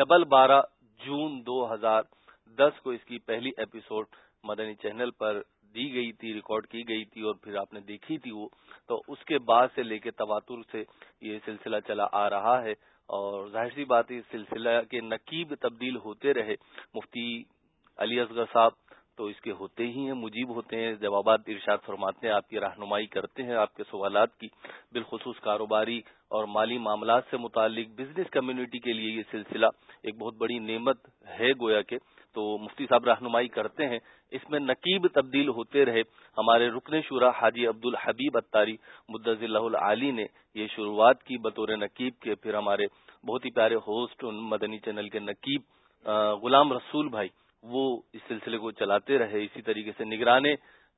Double بارہ جون دو ہزار دس کو اس کی پہلی ایپیسوڈ مدنی چینل پر دی گئی تھی ریکارڈ کی گئی تھی اور پھر آپ نے دیکھی تھی وہ۔ تو اس کے بعد سے لے کے تواتر سے یہ سلسلہ چلا آ رہا ہے اور ظاہر سی بات اس سلسلہ کے نقیب تبدیل ہوتے رہے۔ مفتی علی اصغر صاحب تو اس کے ہوتے ہی ہیں، مجیب ہوتے ہیں، جوابات ارشاد فرماتے ہیں، آپ کی رہنمائی کرتے ہیں، آپ کے سوالات کی بالخصوص کاروباری اور مالی معاملات سے متعلق بزنس کمیونٹی کے لیے یہ سلسلہ ایک بہت بڑی نعمت ہے گویا کہ تو مفتی صاحب رہنمائی کرتے ہیں۔ اس میں نقیب تبدیل ہوتے رہے۔ ہمارے رکن شورا حاجی عبد الحبیب اتاری مدض اللہ العلی نے یہ شروعات کی بطور نقیب کے، پھر ہمارے بہت ہی پیارے ہوسٹ مدنی چینل کے نقیب غلام رسول بھائی۔ وہ اس سلسلے کو چلاتے رہے۔ اسی طریقے سے نگران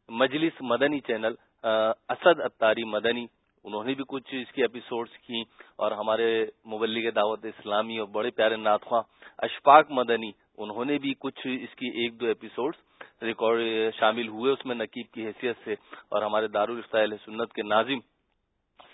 مجلس مدنی چینل اسد اتاری مدنی، انہوں نے بھی کچھ اس کی ایپیسوڈز کی۔ اور ہمارے مبلغ دعوت اسلامی اور بڑے پیارے ناتخواں اشفاق مدنی، انہوں نے بھی کچھ اس کی ایک دو ایپیسوڈ ریکارڈ شامل ہوئے اس میں نقیب کی حیثیت سے۔ اور ہمارے دارالفتہ سنت کے ناظم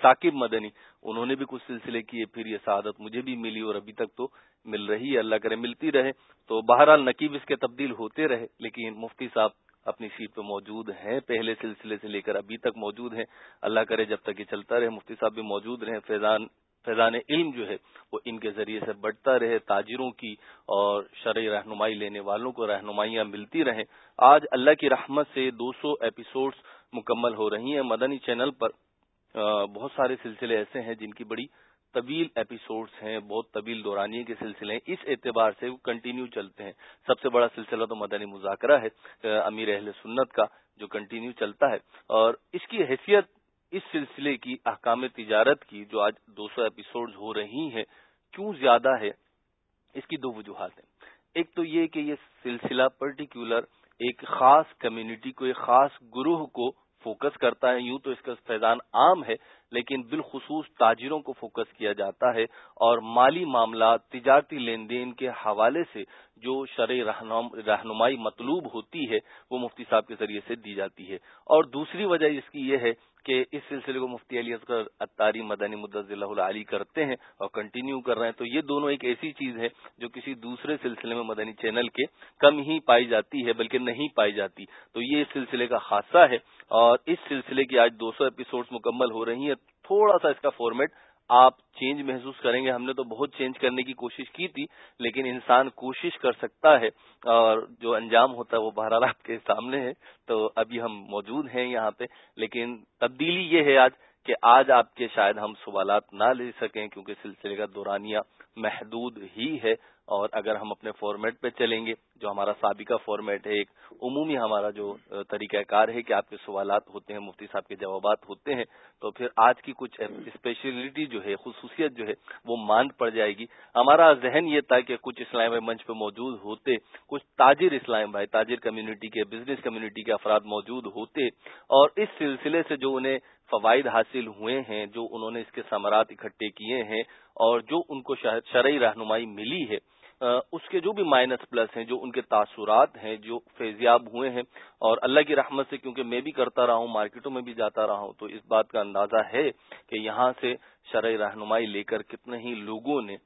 ثاقب مدنی، انہوں نے بھی کچھ سلسلے کیے۔ پھر یہ سعادت مجھے بھی ملی اور ابھی تک تو مل رہی ہے، اللہ کرے ملتی رہے۔ تو بہرحال نقیب اس کے تبدیل ہوتے رہے، لیکن مفتی صاحب اپنی سیٹ پہ موجود ہیں، پہلے سلسلے سے لے کر ابھی تک موجود ہیں۔ اللہ کرے جب تک یہ چلتا رہے، مفتی صاحب بھی موجود رہے، فیضان فیضان علم جو ہے، وہ ان کے ذریعے سے بڑھتا رہے، تاجروں کی اور شرعی رہنمائی لینے والوں کو رہنمائیاں ملتی رہیں۔ آج اللہ کی رحمت سے دو سو ایپیسوڈز مکمل ہو رہی ہیں۔ مدنی چینل پر بہت سارے سلسلے ایسے ہیں جن کی بڑی طویل ایپیسوڈز ہیں، بہت طویل دورانیے کے سلسلے ہیں۔ اس اعتبار سے وہ کنٹینیو چلتے ہیں۔ سب سے بڑا سلسلہ تو مدنی مذاکرہ ہے امیر اہل سنت کا جو کنٹینیو چلتا ہے۔ اور اس کی حیثیت، اس سلسلے کی احکام تجارت کی جو آج دو سو ایپیسوڈ ہو رہی ہیں، کیوں زیادہ ہے؟ اس کی دو وجوہات ہیں۔ ایک تو یہ کہ یہ سلسلہ پرٹیکولر ایک خاص کمیونٹی کو، ایک خاص گروہ کو فوکس کرتا ہے۔ یوں تو اس کا فیضان عام ہے لیکن بالخصوص تاجروں کو فوکس کیا جاتا ہے اور مالی معاملات تجارتی لین دین کے حوالے سے جو شرع رہنمائی مطلوب ہوتی ہے، وہ مفتی صاحب کے ذریعے سے دی جاتی ہے۔ اور دوسری وجہ اس کی یہ ہے کہ اس سلسلے کو مفتی علی اصغر اتاری مدنی مدض اللہ علی کرتے ہیں اور کنٹینیو کر رہے ہیں۔ تو یہ دونوں ایک ایسی چیز ہے جو کسی دوسرے سلسلے میں مدنی چینل کے کم ہی پائی جاتی ہے، بلکہ نہیں پائی جاتی۔ تو یہ اس سلسلے کا خاصہ ہے اور اس سلسلے کی آج دو سو ایپیسوڈ مکمل ہو رہی ہیں۔ تھوڑا سا اس کا فارمیٹ آپ چینج محسوس کریں گے۔ ہم نے تو بہت چینج کرنے کی کوشش کی تھی، لیکن انسان کوشش کر سکتا ہے اور جو انجام ہوتا ہے وہ بہرحال آپ کے سامنے ہے۔ تو ابھی ہم موجود ہیں یہاں پہ، لیکن تبدیلی یہ ہے آج کہ آج آپ کے شاید ہم سوالات نہ لے سکیں کیونکہ سلسلے کا دورانیہ محدود ہی ہے اور اگر ہم اپنے فارمیٹ پہ چلیں گے، جو ہمارا سابقہ فارمیٹ ہے، ایک عمومی ہمارا جو طریقہ کار ہے کہ آپ کے سوالات ہوتے ہیں، مفتی صاحب کے جوابات ہوتے ہیں، تو پھر آج کی کچھ اسپیشلٹی جو ہے، خصوصیت جو ہے، وہ ماند پڑ جائے گی۔ ہمارا ذہن یہ تھا کہ کچھ اسلام بھائی منچ پہ موجود ہوتے، کچھ تاجر اسلام بھائی، تاجر کمیونٹی کے بزنس کمیونٹی کے افراد موجود ہوتے اور اس سلسلے سے جو انہیں فوائد حاصل ہوئے ہیں، جو انہوں نے اس کے ثمرات اکٹھے کیے ہیں اور جو ان کو شرعی رہنمائی ملی ہے۔ اس کے جو بھی مائنس پلس ہیں، جو ان کے تاثرات ہیں، جو فیضیاب ہوئے ہیں، اور اللہ کی رحمت سے کیونکہ میں بھی کرتا رہا ہوں، مارکیٹوں میں بھی جاتا رہا ہوں، تو اس بات کا اندازہ ہے کہ یہاں سے شرعی رہنمائی لے کر کتنے ہی لوگوں نے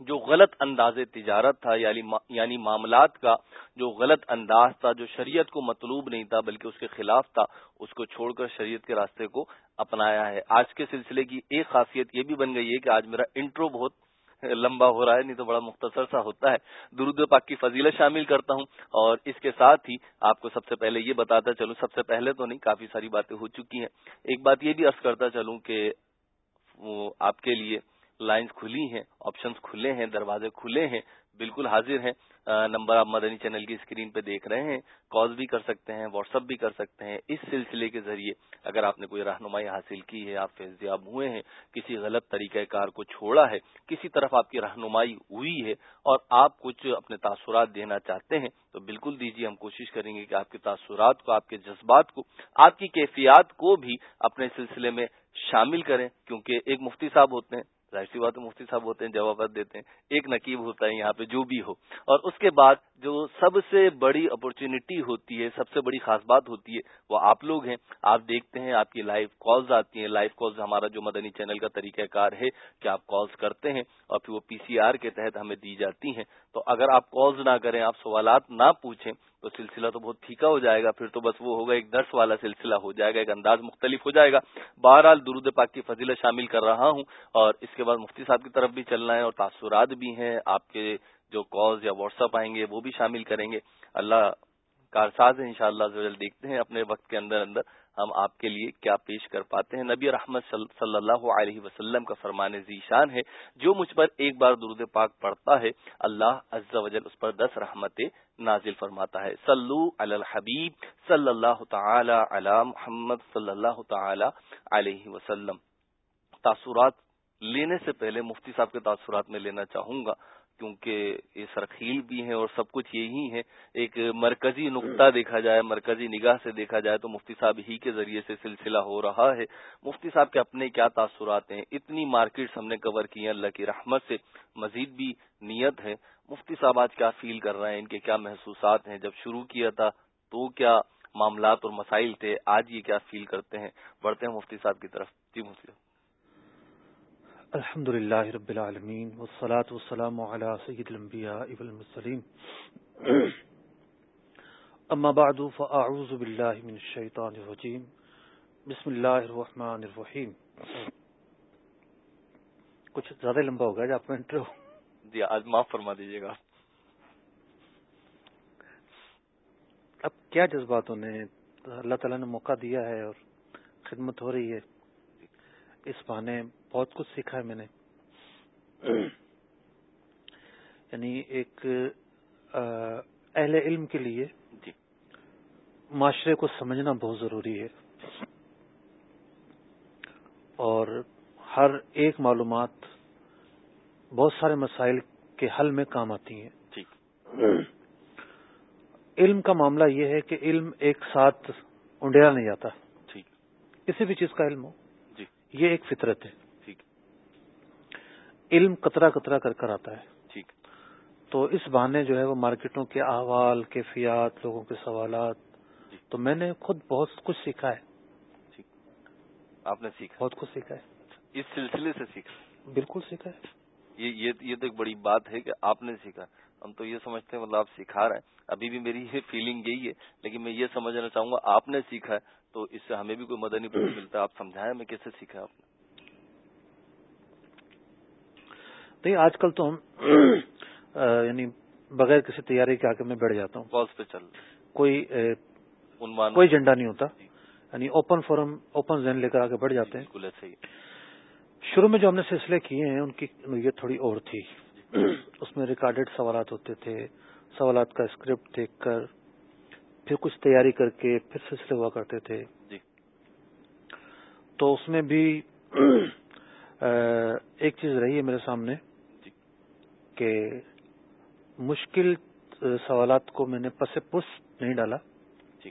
جو غلط انداز تجارت تھا یعنی, یعنی, معاملات کا جو غلط انداز تھا جو شریعت کو مطلوب نہیں تھا بلکہ اس کے خلاف تھا اس کو چھوڑ کر شریعت کے راستے کو اپنایا ہے۔ آج کے سلسلے کی ایک خاصیت یہ بھی بن گئی ہے کہ آج میرا انٹرو بہت لمبا ہو رہا ہے نہیں تو بڑا مختصر سا ہوتا ہے۔ درود پاک کی فضیلت شامل کرتا ہوں اور اس کے ساتھ ہی آپ کو سب سے پہلے یہ بتاتا چلوں سب سے پہلے تو نہیں کافی ساری باتیں ہو چکی ہیں۔ ایک بات یہ بھی عرض کرتا چلوں کہ وہ آپ کے لیے لائنز کھلی ہیں آپشنز کھلے ہیں، دروازے کھلے ہیں، بالکل حاضر ہیں۔ نمبر آپ مدنی چینل کی اسکرین پہ دیکھ رہے ہیں کال بھی کر سکتے ہیں واٹس اپ بھی کر سکتے ہیں۔ اس سلسلے کے ذریعے اگر آپ نے کوئی رہنمائی حاصل کی ہے، آپ فیضیاب ہوئے ہیں، کسی غلط طریقہ کار کو چھوڑا ہے، کسی طرف آپ کی رہنمائی ہوئی ہے اور آپ کچھ اپنے تاثرات دینا چاہتے ہیں، تو بالکل دیجیے، ہم کوشش کریں گے کہ آپ کے تاثرات کو، آپ کے جذبات کو، آپ کی کیفیات کو بھی اپنے سلسلے میں شامل کریں۔ کیونکہ ایک مفتی صاحب ہوتے ہیں ظاہر سی بات مفتی صاحب ہوتے ہیں، جوابات دیتے ہیں، ایک نقیب ہوتا ہے یہاں پہ، جو بھی ہو۔ اور اس کے بعد جو سب سے بڑی اپرچونٹی ہوتی ہے، سب سے بڑی خاص بات ہوتی ہے، وہ آپ لوگ ہیں۔ آپ دیکھتے ہیں، آپ کی لائیو کالز آتی ہیں۔ لائیو کالز ہمارا جو مدنی چینل کا طریقہ کار ہے کہ آپ کالز کرتے ہیں اور پھر وہ پی سی آر کے تحت ہمیں دی جاتی ہیں۔ تو اگر آپ کالز نہ کریں، آپ سوالات نہ پوچھیں، تو سلسلہ تو بہت پھیکا ہو جائے گا۔ پھر تو بس وہ ہوگا، ایک درس والا سلسلہ ہو جائے گا، ایک انداز مختلف ہو جائے گا۔ بہرحال درود پاک کی فضیلت شامل کر رہا ہوں۔ اور اس کے بعد مفتی صاحب کی طرف بھی چلنا ہے اور تاثرات بھی ہیں۔ آپ کے جو کالز یا واٹس ایپ آئیں گے، وہ بھی شامل کریں گے۔ اللہ کارساز ان شاء اللہ دیکھتے ہیں اپنے وقت کے اندر اندر ہم آپ کے لیے کیا پیش کر پاتے ہیں۔ نبی رحمت صلی اللہ علیہ وسلم کا فرمان ذیشان ہے، جو مجھ پر ایک بار درود پاک پڑھتا ہے، اللہ عز و جل اس پر دس رحمت نازل فرماتا ہے۔ صلو علی الحبیب صلی اللہ تعالی علی محمد صلی اللہ تعالی علیہ وسلم۔ تاثرات لینے سے پہلے مفتی صاحب کے تاثرات میں لینا چاہوں گا۔ کیونکہ یہ سرخیل بھی ہیں اور سب کچھ یہی ہے ایک مرکزی نقطہ دیکھا جائے، مرکزی نگاہ سے دیکھا جائے تو مفتی صاحب ہی کے ذریعے سے سلسلہ ہو رہا ہے۔ مفتی صاحب کے اپنے کیا تاثرات ہیں؟ اتنی مارکیٹس ہم نے کور کی ہیں، اللہ کی رحمت سے مزید بھی نیت ہے۔ مفتی صاحب آج کیا فیل کر رہے ہیں؟ ان کے کیا محسوسات ہیں؟ جب شروع کیا تھا تو کیا معاملات اور مسائل تھے؟ آج یہ کیا فیل کرتے ہیں؟ بڑھتے ہیں مفتی صاحب کی طرف۔ جی مفتی صاحب۔ الحمد للہ رب العالمین والصلاة والسلام على سید الانبیاء والمسلیم اما بعد فاعوذ باللہ من الشیطان الرجیم. بسم اللہ الرحمن الرحیم. کچھ زیادہ لمبا ہو گیا جب میں انٹرو. جی آج معاف فرما دیجیے گا اب کیا جذباتوں نے اللہ تعالیٰ نے موقع دیا ہے اور خدمت ہو رہی ہے؟ اس بہانے بہت کچھ سیکھا ہے میں نے۔ یعنی ایک اہل علم کے لیے جی۔ معاشرے کو سمجھنا بہت ضروری ہے۔ اور ہر ایک معلومات بہت سارے مسائل کے حل میں کام آتی ہیں۔ ٹھیک۔ علم کا معاملہ یہ ہے کہ علم ایک ساتھ انڈیرا نہیں جاتا ٹھیک۔ کسی بھی چیز کا علم ہو۔ یہ ایک فطرت ہے۔ علم کترا کترا کر کر آتا ہے۔ ٹھیک۔ تو اس بہانے جو ہے وہ مارکیٹوں کے احوال کیفیات لوگوں کے سوالات جی۔ تو میں نے خود بہت کچھ سیکھا ہے۔ آپ نے سیکھا۔ بہت کچھ سیکھا ہے۔ اس سلسلے سے سیکھا۔ بالکل سیکھا ہے۔ یہ یہ تو ایک بڑی بات ہے کہ آپ نے سیکھا۔ ہم تو یہ سمجھتے ہیں مطلب آپ سکھا رہے ہیں۔ ابھی بھی میری یہ فیلنگ یہی ہے لیکن میں یہ سمجھنا چاہوں گا آپ نے سیکھا ہے تو اس سے ہمیں بھی کوئی مدنی پتہ ملتا آپ سمجھائیں میں کیسے سیکھا آپ نے؟ آج کل تو ہم یعنی بغیر کسی تیاری کے آ کے میں بیٹھ جاتا ہوں۔ پہ چل کوئی کوئی جھنڈا نہیں ہوتا۔ جی۔ یعنی اوپن فورم اوپن زین لے کر آگے بڑھ جاتے ہیں۔ شروع میں جو ہم نے سلسلے کیے ہیں ان کی نوعیت تھوڑی اور تھی۔ اس میں ریکارڈڈ سوالات ہوتے تھے سوالات کا اسکرپٹ دیکھ کر پھر کچھ تیاری کر کے پھر سلسلے ہوا کرتے تھے۔ جی۔ تو اس میں بھی ایک چیز رہی ہے میرے سامنے۔ جی کہ مشکل سوالات کو میں نے پس پس نہیں ڈالا۔ جی۔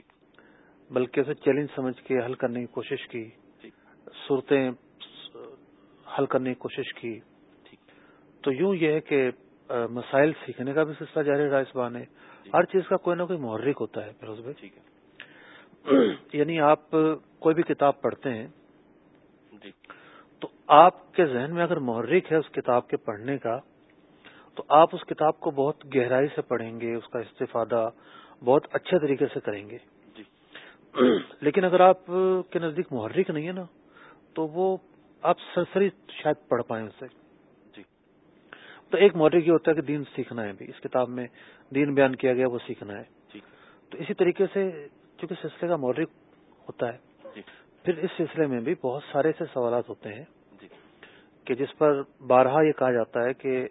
بلکہ اسے چیلنج سمجھ کے حل کرنے کی کوشش کی۔ جی۔ صورتیں حل کرنے کی کوشش کی۔ تو یوں یہ ہے کہ مسائل سیکھنے کا بھی سلسلہ جاری رہا اس بہانے۔ جی۔ ہر چیز کا کوئی نہ کوئی محرک ہوتا ہے فیروز بھائی۔ یعنی آپ کوئی بھی کتاب پڑھتے ہیں۔ جی۔ تو آپ کے ذہن میں اگر محرک ہے اس کتاب کے پڑھنے کا تو آپ اس کتاب کو بہت گہرائی سے پڑھیں گے اس کا استفادہ بہت اچھے طریقے سے کریں گے۔ جی۔ لیکن اگر آپ کے نزدیک محرک نہیں ہے نا تو وہ آپ سرسری شاید پڑھ پائیں اسے تو ایک موٹو یہ ہوتا ہے کہ دین سیکھنا ہے بھی۔ اس کتاب میں دین بیان کیا گیا وہ سیکھنا ہے۔ تو اسی طریقے سے چونکہ سلسلے کا مورک ہوتا ہے جی۔ پھر اس سلسلے میں بھی بہت سارے ایسے سوالات ہوتے ہیں جی۔ کہ جس پر بارہا یہ کہا جاتا ہے کہ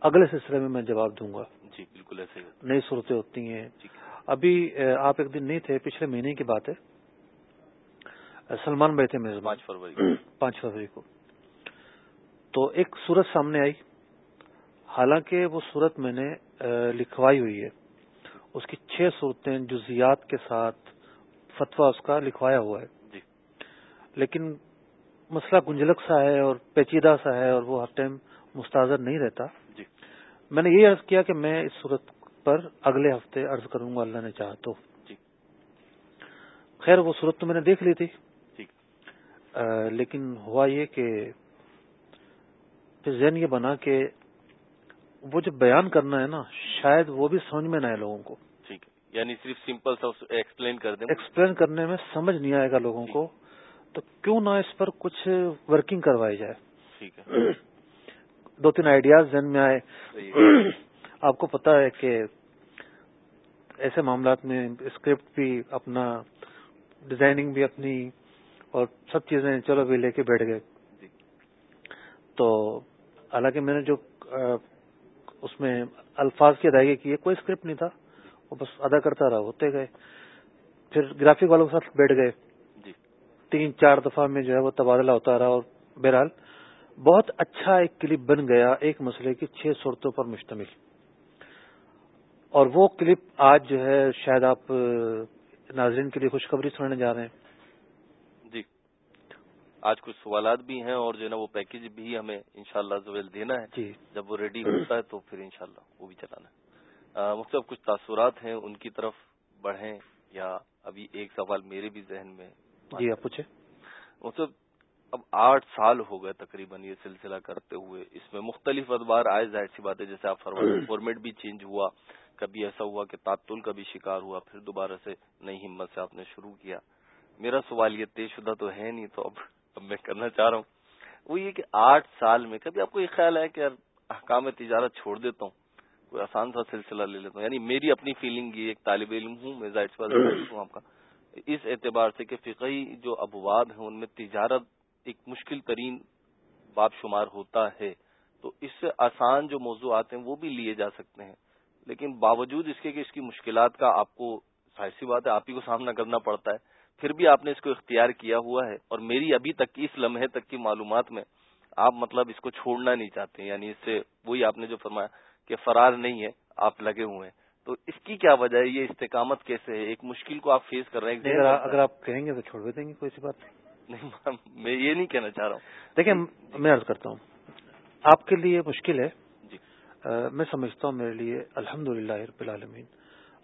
اگلے سلسلے میں میں جواب دوں گا۔ جی بالکل ایسے نئی صورتیں ہوتی ہیں۔ جی۔ ابھی آپ ایک دن نہیں تھے پچھلے مہینے کی بات ہے۔ سلمان بھائی تھے میرے پانچ فروری پانچ فروری کو۔ تو ایک صورت سامنے آئی۔ حالانکہ وہ صورت میں نے لکھوائی ہوئی ہے۔ اس کی چھ صورتیں جزیات کے ساتھ فتوا اس کا لکھوایا ہوا ہے۔ جی۔ لیکن مسئلہ گنجلک سا ہے اور پیچیدہ سا ہے اور وہ ہر ٹائم مستحضر نہیں رہتا۔ جی میں نے یہ عرض کیا کہ میں اس صورت پر اگلے ہفتے عرض کروں گا اللہ نے چاہ تو۔ جی۔ خیر وہ صورت تو میں نے دیکھ لی تھی۔ جی۔ لیکن ہوا یہ کہ پھر ذہن یہ بنا کہ وہ جو بیان کرنا ہے نا شاید وہ بھی سمجھ میں نہ آئے لوگوں کو۔ ٹھیک ہے۔ یعنی صرف سمپل سا ایکسپلین کر دیں۔ ایکسپلین کرنے میں سمجھ نہیں آئے گا لوگوں کو تو کیوں نہ اس پر کچھ ورکنگ کروائی جائے۔ ٹھیک ہے۔ دو تین آئیڈیاز ذہن میں آئے۔ آپ کو پتا ہے کہ ایسے معاملات میں اسکرپٹ بھی اپنا ڈیزائننگ بھی اپنی اور سب چیزیں چلو بھی لے کے بیٹھ گئے۔ جی۔ تو حالانکہ میں نے جو اس میں الفاظ کی ادائیگی کی ہے کوئی اسکرپٹ نہیں تھا۔ وہ بس ادا کرتا رہا ہوتے گئے۔ پھر گرافک والوں کے ساتھ بیٹھ گئے۔ جی۔ تین چار دفعہ میں جو ہے وہ تبادلہ ہوتا رہا اور بہرحال بہت اچھا ایک کلپ بن گیا ایک مسئلے کی چھ صورتوں پر مشتمل۔ اور وہ کلپ آج جو ہے شاید آپ ناظرین کے لیے خوشخبری سننے جا رہے ہیں۔ آج کچھ سوالات بھی ہیں اور جو ہے نا وہ پیکج بھی ہمیں انشاءاللہ شاء اللہ دینا ہے۔ جی۔ جب وہ ریڈی ہوتا ہے تو پھر انشاءاللہ وہ بھی چلانا ہے۔ مختلف کچھ تاثرات ہیں ان کی طرف بڑھیں یا ابھی ایک سوال میرے بھی ذہن میں جی آپ پوچھیں۔ مطلب اب آٹھ سال ہو گئے تقریباً یہ سلسلہ کرتے ہوئے۔ اس میں مختلف ادوار آئے ظاہر سی بات ہے جیسے آپ فارمیٹ بھی چینج ہوا کبھی ایسا ہوا کہ تعطل کا بھی شکار ہوا پھر دوبارہ سے نئی ہمت سے آپ نے شروع کیا۔ میرا سوال یہ طے شدہ تو ہے نہیں تو اب اب میں کرنا چاہ رہا ہوں۔ وہ یہ کہ آٹھ سال میں کبھی آپ کو یہ خیال ہے کہ احکام تجارت چھوڑ دیتا ہوں کوئی آسان سا سلسلہ لے لیتا ہوں؟ یعنی میری اپنی فیلنگ یہ ایک طالب علم ہوں میں ظاہر ہوں آپ کا اس اعتبار سے کہ فقہی جو ابواب ہیں ان میں تجارت ایک مشکل ترین باب شمار ہوتا ہے تو اس سے آسان جو موضوع آتے ہیں وہ بھی لیے جا سکتے ہیں۔ لیکن باوجود اس کے کہ اس کی مشکلات کا آپ کو ظاہر سی بات ہے آپ ہی کو سامنا کرنا پڑتا ہے پھر بھی آپ نے اس کو اختیار کیا ہوا ہے۔ اور میری ابھی تک کی اس لمحے تک کی معلومات میں آپ مطلب اس کو چھوڑنا نہیں چاہتے یعنی اس سے وہی آپ نے جو فرمایا کہ فرار نہیں ہے آپ لگے ہوئے ہیں۔ تو اس کی کیا وجہ ہے؟ یہ استقامت کیسے ہے؟ ایک مشکل کو آپ فیس کر رہے ہیں اگر آپ کہیں گے تو چھوڑ دیں گے کوئی سی بات نہیں۔ میں یہ نہیں کہنا چاہ رہا ہوں۔ دیکھیں میں عرض کرتا ہوں آپ کے لیے مشکل ہے۔ جی۔ میں سمجھتا ہوں میرے لیے الحمد للہ رب العالمین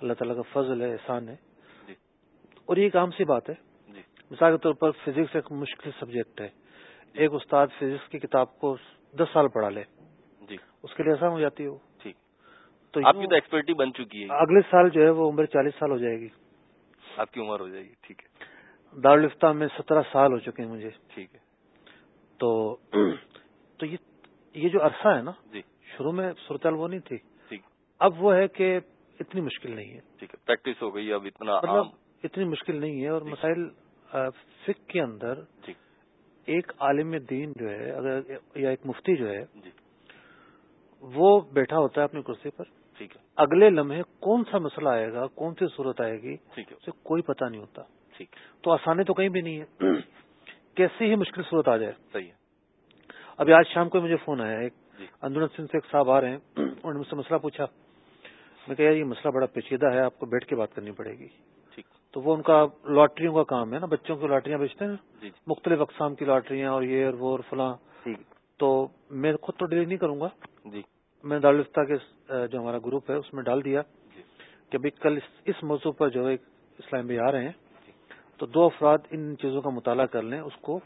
اللہ تعالیٰ کا فضل ہے احسان ہے۔ اور یہ ایک عام سی بات ہے۔ جی۔ مثال کے طور پر فزکس ایک مشکل سبجیکٹ ہے۔ ایک استاد فزکس کی کتاب کو دس سال پڑھا لے۔ جی۔ اس کے لیے آسان ہو جاتی ہے وہ۔ ٹھیک۔ تو آپ کی تو ایکسپرٹی بن چکی ہے اگلے سال جو ہے وہ عمر چالیس سال ہو جائے گی۔ آپ کی عمر ہو جائے گی ٹھیک ہے۔ دارالفتہ میں سترہ سال ہو چکے ہیں مجھے۔ ٹھیک ہے۔ تو تو یہ جو عرصہ ہے نا جی۔ شروع میں صورتحال وہ نہیں تھی۔ اب وہ ہے کہ اتنی مشکل نہیں ہے۔ ٹھیک ہے پریکٹس ہو گئی اب اتنا مطلب اتنی مشکل نہیں ہے اور جی۔ مسائل فک کے اندر جی۔ ایک عالم دین جو ہے اگر یا ایک مفتی جو ہے جی۔ وہ بیٹھا ہوتا ہے اپنی کرسی پر۔ اگلے لمحے کون سا مسئلہ آئے گا کون سی صورت آئے گی اسے کوئی پتا نہیں ہوتا۔ تو آسانی تو کہیں بھی نہیں ہے کیسی ہی مشکل صورت آ جائے۔ صحیح ہے۔ ابھی آج شام کو مجھے فون آیا ایک اندر سنگھ سے ایک صاحب آ رہے ہیں۔ انہوں نے مجھ سے مسئلہ پوچھا۔ میں کہا یہ مسئلہ بڑا پیچیدہ ہے آپ کو بیٹھ کے بات کرنی پڑے گی۔ تو وہ ان کا لاٹریوں کا کام ہے نا بچوں کی لاٹریاں بیچتے ہیں۔ جی، جی۔ مختلف اقسام کی لاٹریاں اور یہ اور وہ اور فلاں۔ تو میں خود تو ڈیلیٹ نہیں کروں گا۔ جی۔ میں دارالفتہ کے جو ہمارا گروپ ہے اس میں ڈال دیا جی۔ کہ بھائی کل اس موضوع پر جو ہے اسلام بھی آ رہے ہیں تو دو افراد ان چیزوں کا مطالعہ کر لیں اس کو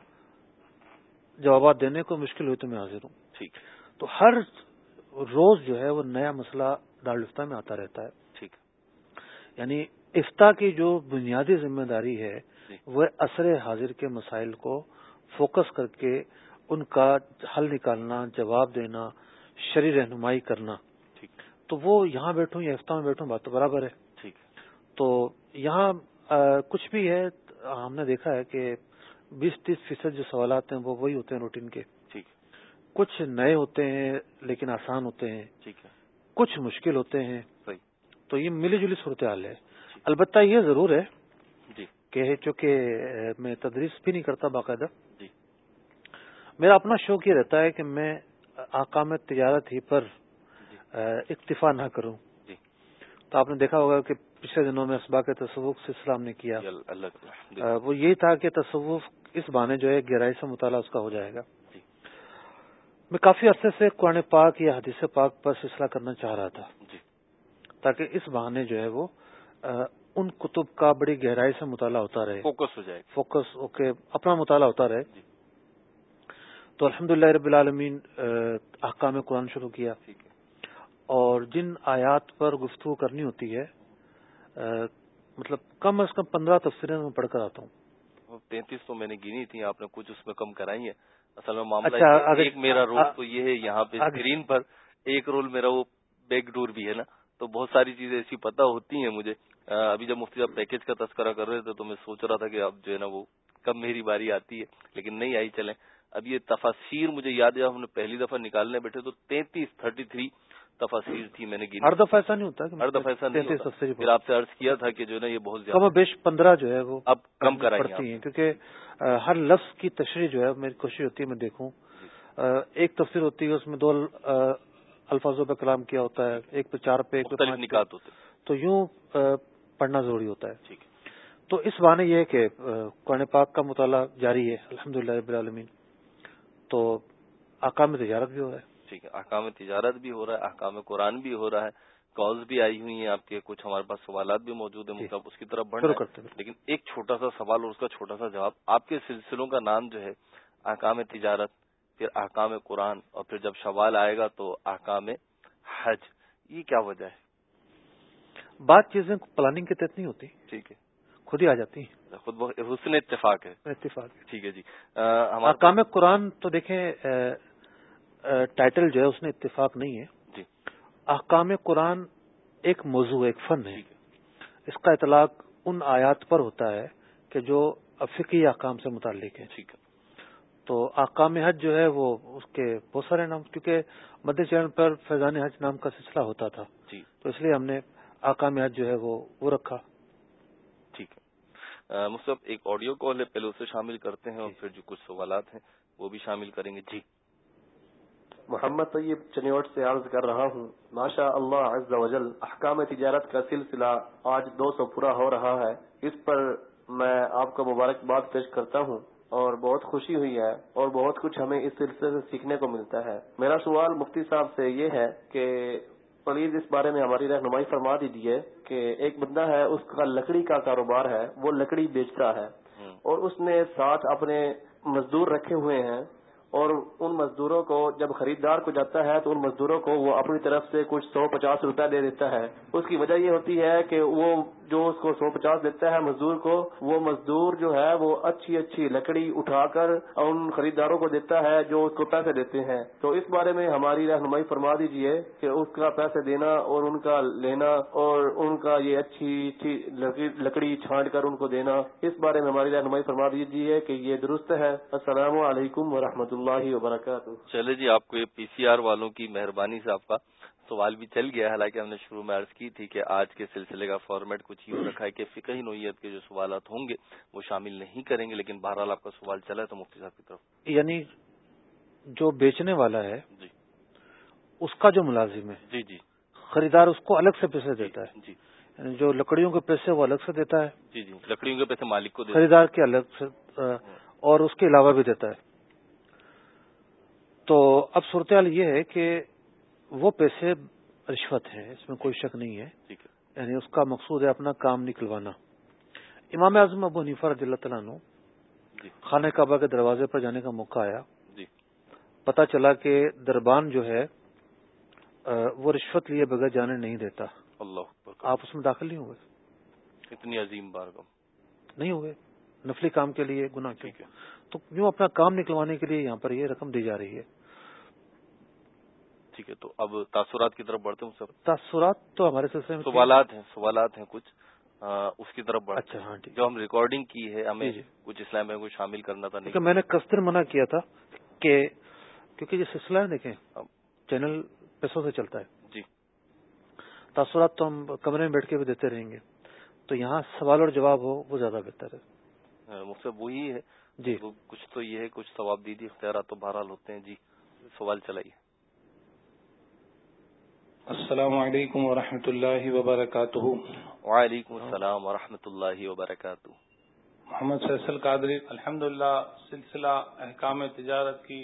جوابات دینے کو مشکل ہوئی تو میں حاضر ہوں۔ ٹھیک۔ تو ہر روز جو ہے وہ نیا مسئلہ دارالفتہ میں آتا رہتا ہے۔ ٹھیک۔ یعنی افتا کی جو بنیادی ذمہ داری ہے جی۔ وہ اثر حاضر کے مسائل کو فوکس کر کے ان کا حل نکالنا جواب دینا شری رہنمائی کرنا۔ تو وہ یہاں بیٹھوں یا افتا میں بیٹھوں بات تو برابر ہے۔ تو یہاں کچھ بھی ہے ہم نے دیکھا ہے کہ بیس تیس فیصد جو سوالات ہیں وہ وہی ہوتے ہیں روٹین کے۔ کچھ نئے ہوتے ہیں لیکن آسان ہوتے ہیں۔ کچھ مشکل ہوتے ہیں۔ تو یہ ملی جلی صورتحال ہے۔ البتہ یہ ضرور ہے جی۔ کہ چونکہ میں تدریس بھی نہیں کرتا باقاعدہ۔ جی۔ میرا اپنا شوق یہ رہتا ہے کہ میں آکام تجارت ہی پر جی۔ اکتفا نہ کروں۔ جی۔ تو آپ نے دیکھا ہوگا کہ پچھلے دنوں میں اسباق تصوف سے اسلام نے کیا۔ وہ یہی تھا کہ تصوف اس بانے جو ہے گہرائی سے مطالعہ اس کا ہو جائے گا۔ جی۔ میں کافی عرصے سے قرآن پاک یا حدیث پاک پر سلسلہ کرنا چاہ رہا تھا۔ جی۔ تاکہ اس بہانے جو ہے وہ ان کتب کا بڑی گہرائی سے مطالعہ ہوتا رہے۔ فوکس ہو جائے۔ فوکس اوکے اپنا مطالعہ ہوتا رہے۔ جی۔ تو الحمد رب العالمین احکام قرآن شروع کیا۔ اور جن آیات پر گفتگو کرنی ہوتی ہے مطلب کم از کم پندرہ تفصیلیں میں پڑھ کر آتا ہوں۔ تینتیس تو میں نے گنی تھی آپ نے کچھ اس میں کم کرائی ہے اصل میں معاملہ اچھا ایک میرا رول تو یہ ہے یہاں پہ اسکرین پر ایک رول میرا وہ بیک ڈور بھی ہے نا۔ تو بہت ساری چیزیں ایسی پتہ ہوتی ہیں مجھے۔ ابھی جب مفتی صاحب پیکج کا تذکرہ کر رہے تھے تو میں سوچ رہا تھا کہ اب جو ہے نا وہ کب میری باری آتی ہے لیکن نہیں آئی چلیں۔ اب یہ تفاصیر مجھے یاد ہے ہم نے پہلی دفعہ نکالنے بیٹھے تو تینتیس تھرٹی تھری تفاصیر تھی میں نے ہر دفعہ ایسا نہیں ہوتا ہر دفعہ ایسا نہیں پھر آپ سے عرض کیا تھا کہ جو ہے نا یہ بہت زیادہ بیش پندرہ جو ہے وہ اب کم ہیں کیونکہ ہر لفظ کی تشریح جو ہے میری کوشش ہوتی ہے میں دیکھوں۔ ایک تفسیر ہوتی ہے اس میں دو الفاظوں پہ کلام کیا ہوتا ہے ایک پہ چار پہ ایک پہ نکات ہوتے تو یوں پڑھنا ضروری ہوتا ہے۔ ٹھیک تو اس بہانے یہ ہے کہ قرآن پاک کا مطالعہ جاری ہے الحمد للہ رب العالمین۔ تو احکام تجارت بھی ہو رہا ہے۔ ٹھیک ہے۔ احکام تجارت بھی ہو رہا ہے احکام قرآن بھی ہو رہا ہے۔ کالز بھی آئی ہوئی ہیں آپ کے کچھ ہمارے پاس سوالات بھی موجود ہیں جی۔ مطلب اس کی طرف بڑھ کرتے ہیں۔ لیکن ایک چھوٹا سا سوال اور اس کا چھوٹا سا جواب آپ کے سلسلوں کا نام جو ہے احکام تجارت پھر احکام قرآن اور پھر جب سوال آئے گا تو احکام حج یہ کیا وجہ ہے؟ بات چیزیں پلاننگ کے تحت نہیں ہوتی۔ ٹھیک ہے۔ خود ہی آ جاتی ہیں۔ خود حسن اتفاق ہے۔ اتفاق ٹھیک ہے جی۔ احکام قرآن تو دیکھیں ٹائٹل جو ہے اس میں اتفاق نہیں ہے۔ جی۔ احکام قرآن ایک موضوع ایک فن ہے۔ اس کا اطلاق ان آیات پر ہوتا ہے کہ جو افقی احکام سے متعلق ہے ٹھیک ہے۔ تو احکام حج جو ہے وہ اس کے بہت سارے نام کیونکہ مدھیہ چینل پر فیضان حج نام کا سلسلہ ہوتا تھا۔ جی۔ تو اس لیے ہم نے احکام حج جو ہے وہ وہ رکھا۔ ٹھیک ہے۔ مصحف ایک آڈیو کال ہے پہلے اسے شامل کرتے ہیں اور جی۔ پھر جو کچھ سوالات ہیں وہ بھی شامل کریں گے۔ جی۔ محمد طیب چنیوٹ سے عرض کر رہا ہوں ماشاء اللہ عز و جل احکام تجارت کا سلسلہ آج دو سو پورا ہو رہا ہے۔ اس پر میں آپ کو مبارکباد پیش کرتا ہوں اور بہت خوشی ہوئی ہے اور بہت کچھ ہمیں اس سلسلے سے سیکھنے کو ملتا ہے۔ میرا سوال مفتی صاحب سے یہ ہے کہ پلیز اس بارے میں ہماری رہنمائی فرما دیجیے کہ ایک بندہ ہے اس کا لکڑی کا کاروبار ہے وہ لکڑی بیچتا ہے اور اس نے ساتھ اپنے مزدور رکھے ہوئے ہیں۔ اور ان مزدوروں کو جب خریدار کو جاتا ہے تو ان مزدوروں کو وہ اپنی طرف سے کچھ سو پچاس روپیہ دے دیتا ہے۔ اس کی وجہ یہ ہوتی ہے کہ وہ جو اس کو سو پچاس دیتا ہے مزدور کو، وہ مزدور جو ہے وہ اچھی اچھی لکڑی اٹھا کر ان خریداروں کو دیتا ہے جو اس کو پیسے دیتے ہیں۔ تو اس بارے میں ہماری رہنمائی فرما دیجیے کہ اس کا پیسے دینا اور ان کا لینا اور ان کا یہ اچھی اچھی لکڑی چھانٹ کر ان کو دینا، اس بارے میں ہماری رہنمائی فرما دیجیے کہ یہ درست ہے۔ السلام علیکم و اللہ۔ وبرکاتہ۔ چلے جی آپ کو یہ پی سی آر والوں کی مہربانی سے آپ کا سوال بھی چل گیا۔ حالانکہ ہم نے شروع میں عرض کی تھی کہ آج کے سلسلے کا فارمیٹ کچھ یوں رکھا ہے کہ فقہی نوعیت کے جو سوالات ہوں گے وہ شامل نہیں کریں گے لیکن بہرحال آپ کا سوال چلا ہے تو مفتی صاحب کی طرف۔ یعنی جو بیچنے والا ہے جی۔ اس کا جو ملازم ہے جی جی۔ خریدار اس کو الگ سے پیسے دیتا ہے۔ جی۔ یعنی جو لکڑیوں کے پیسے وہ الگ سے دیتا ہے جی جی۔ لکڑیوں کے پیسے مالک کو خریدار کے الگ سے اور اس کے علاوہ بھی دیتا ہے۔ تو اب صورتحال یہ ہے کہ وہ پیسے رشوت ہے اس میں کوئی شک نہیں ہے۔ یعنی اس کا مقصود ہے اپنا کام نکلوانا۔ امام اعظم ابو حنیفہ رضی اللہ تعالیٰ نو جی۔ خانہ کعبہ کے دروازے پر جانے کا موقع آیا۔ جی۔ پتا چلا کہ دربان جو ہے وہ رشوت لیے بغیر جانے نہیں دیتا۔ اللہ آپ اس میں داخل نہیں ہوئے۔ اتنی عظیم بار نہیں ہوئے۔ نفلی کام کے لیے گناہ کیوں تو یوں اپنا کام نکلوانے کے لیے یہاں پر یہ رقم دی جا رہی ہے۔ ٹھیک ہے تو اب تاثرات کی طرف بڑھتے ہوں سر تاثرات تو ہمارے سلسلے میں سوالات ہیں سوالات ہیں کچھ۔ اس کی طرف بڑھتے اچھا ہاں جو ہم ریکارڈنگ کی ہے ہمیں جی، جی۔ کچھ اسلام میں کچھ شامل کرنا تھا نہیں۔ میں نے کستر منع کیا تھا کہ کیونکہ یہ سلسلہ ہے دیکھیں چینل پیسوں سے چلتا ہے۔ جی۔ تاثرات تو ہم کمرے میں بیٹھ کے بھی دیتے رہیں گے۔ تو یہاں سوال اور جواب ہو وہ زیادہ بہتر ہے۔ مجھ سے وہی ہے۔ جی۔ کچھ تو یہ ہے کچھ ثواب دیدی اختیارات تو بہرحال ہوتے ہیں۔ جی سوال چلائیے السلام علیکم ورحمۃ اللہ وبرکاتہ۔ وعلیکم السلام ورحمۃ اللہ وبرکاتہ۔ محمد فیصل قادری الحمد سلسلہ احکام تجارت کی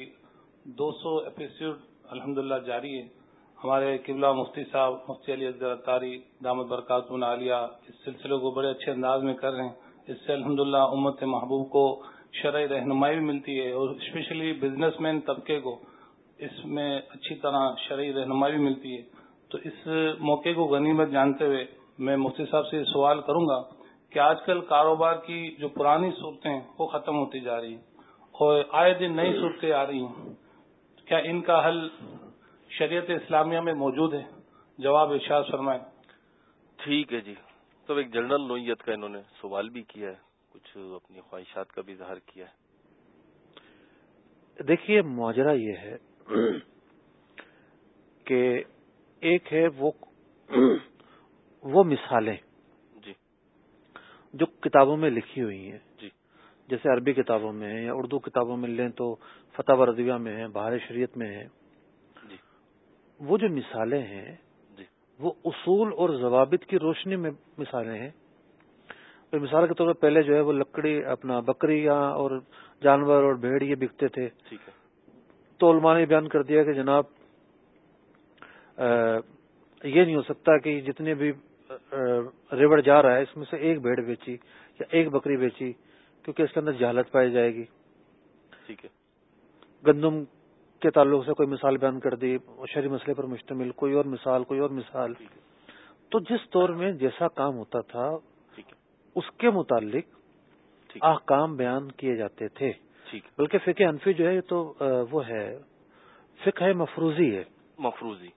دو سو ایپیسوڈ الحمد جاری ہے۔ ہمارے قبلہ مفتی صاحب مفتی علی اصغر اطاری دامد برکات عالیہ اس سلسلے کو بڑے اچھے انداز میں کر رہے ہیں۔ اس سے الحمد امت محبوب کو شرعی رہنمائی بھی ملتی ہے اور اسپیشلی بزنس مین طبقے کو اس میں اچھی طرح شرعی رہنمائی بھی ملتی ہے۔ تو اس موقع کو غنیمت جانتے ہوئے میں مفتی صاحب سے سوال کروں گا کہ آج کل کاروبار کی جو پرانی صورتیں وہ ختم ہوتی جا رہی ہیں اور آئے دن نئی صورتیں آ رہی ہیں۔ کیا ان کا حل شریعت اسلامیہ میں موجود ہے؟ جواب ارشاد فرمائے ٹھیک ہے جی۔ تو ایک جنرل نوعیت کا انہوں نے سوال بھی کیا ہے کچھ اپنی خواہشات کا بھی اظہار کیا ہے۔ دیکھیے معاجرہ یہ ہے کہ ایک ہے وہ وہ مثالیں جی۔ جو کتابوں میں لکھی ہوئی ہیں۔ جی۔ جیسے عربی کتابوں میں یا اردو کتابوں میں لیں تو فتح رضویہ میں ہے بہار شریعت میں ہے جی۔ وہ جو مثالیں ہیں جی۔ وہ اصول اور ضوابط کی روشنی میں مثالیں ہیں۔ مثال کے طور پر پہلے جو ہے وہ لکڑی اپنا بکری اور جانور اور بھیڑ یہ بکتے تھے۔ ٹھیک ہے۔ تو علماء نے بیان کر دیا کہ جناب یہ نہیں ہو سکتا کہ جتنے بھی ریوڑ جا رہا ہے اس میں سے ایک بھیڑ بیچی یا ایک بکری بیچی کیونکہ اس کے اندر جہالت پائی جائے گی۔ ٹھیک ہے۔ گندم کے تعلق سے کوئی مثال بیان کر دی شہری مسئلے پر مشتمل کوئی اور مثال کوئی اور مثال۔ تو جس دور میں جیسا کام ہوتا تھا اس کے متعلق احکام بیان کیے جاتے تھے۔ بلکہ فقہ انفی جو ہے تو وہ ہے فقہ ہے مفروضی ہے۔ مفروضی۔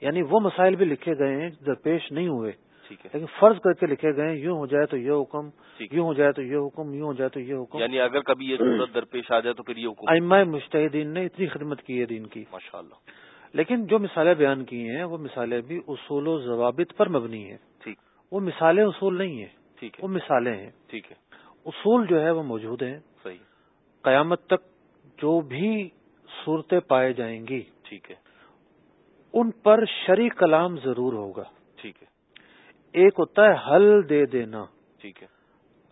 یعنی وہ مسائل بھی لکھے گئے ہیں درپیش نہیں ہوئے۔ لیکن فرض کر کے لکھے گئے یوں ہو جائے تو یہ حکم یوں ہو جائے تو یہ حکم یوں ہو جائے تو یہ حکم۔ یعنی اگر کبھی یہ صورت درپیش آ جائے تو پھر یہ حکم۔ ائمہ مشتحدین نے اتنی خدمت کی ہے دین کی۔ ماشاء لیکن جو مثالیں بیان کی ہیں وہ مثالیں بھی اصول و ضوابط پر مبنی ہیں۔ ٹھیک۔ وہ مثالیں اصول نہیں ہیں۔ ٹھیک وہ مثالیں ہیں۔ ٹھیک ہے۔ اصول جو ہے وہ موجود ہیں۔ صحیح۔ قیامت تک جو بھی صورتیں پائے جائیں گی۔ ٹھیک ہے۔ ان پر شری کلام ضرور ہوگا۔ ٹھیک ہے۔ ایک ہوتا ہے حل دے دینا۔ ٹھیک ہے۔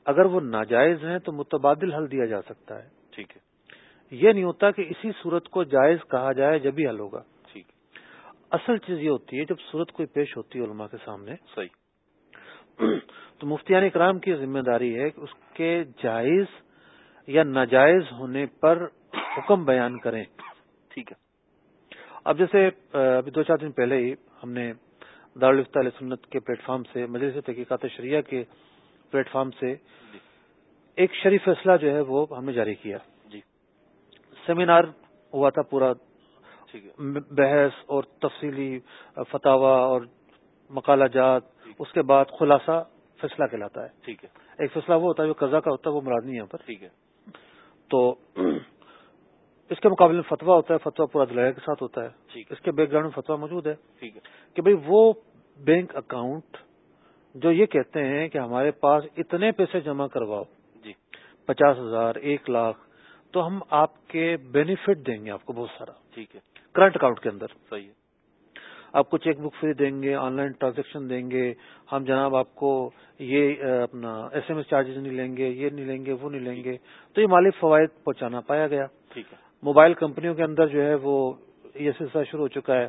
اگر وہ ناجائز ہیں تو متبادل حل دیا جا سکتا ہے۔ ٹھیک ہے۔ یہ نہیں ہوتا کہ اسی صورت کو جائز کہا جائے جب ہی حل ہوگا۔ ٹھیک۔ اصل چیز یہ ہوتی ہے جب صورت کوئی پیش ہوتی ہے علماء کے سامنے۔ صحیح۔ تو مفتیان اکرام کی ذمہ داری ہے کہ اس کے جائز یا ناجائز ہونے پر حکم بیان کریں۔ ٹھیک ہے۔ اب جیسے ابھی دو چار دن پہلے ہی ہم نے دارالفت علیہ سنت کے پلیٹ فارم سے مجلس تحقیقات شریعہ کے پلیٹ فارم سے جی۔ ایک شریف فیصلہ جو ہے وہ ہم نے جاری کیا۔ جی۔ سیمینار ہوا تھا پورا بحث اور تفصیلی فتوا اور مقالہ جات اس کے بعد خلاصہ فیصلہ کہلاتا ہے۔ ٹھیک ہے۔ ایک فیصلہ وہ ہوتا ہے جو قزا کا ہوتا ہے وہ مراد نہیں یہاں پر۔ ٹھیک ہے۔ تو اس کے مقابلے میں فتوا ہوتا ہے فتوا پورا دلائر کے ساتھ ہوتا ہے۔ اس کے بیک گراؤنڈ میں فتوا موجود ہے۔ کہ بھئی وہ بینک اکاؤنٹ جو یہ کہتے ہیں کہ ہمارے پاس اتنے پیسے جمع کرواؤ جی۔ پچاس ہزار ایک لاکھ تو ہم آپ کے بینیفٹ دیں گے آپ کو بہت سارا۔ ٹھیک ہے۔ کرنٹ اکاؤنٹ کے اندر۔ صحیح ہے۔ آپ کو چیک بک فری دیں گے آن لائن ٹرانزیکشن دیں گے ہم جناب آپ کو یہ اپنا ایس ایم ایس چارجز نہیں لیں گے یہ نہیں لیں گے وہ نہیں لیں گے تو یہ مالی فوائد پہنچانا پایا گیا۔ ٹھیک ہے۔ موبائل کمپنیوں کے اندر جو ہے وہ یہ سلسلہ شروع ہو چکا ہے۔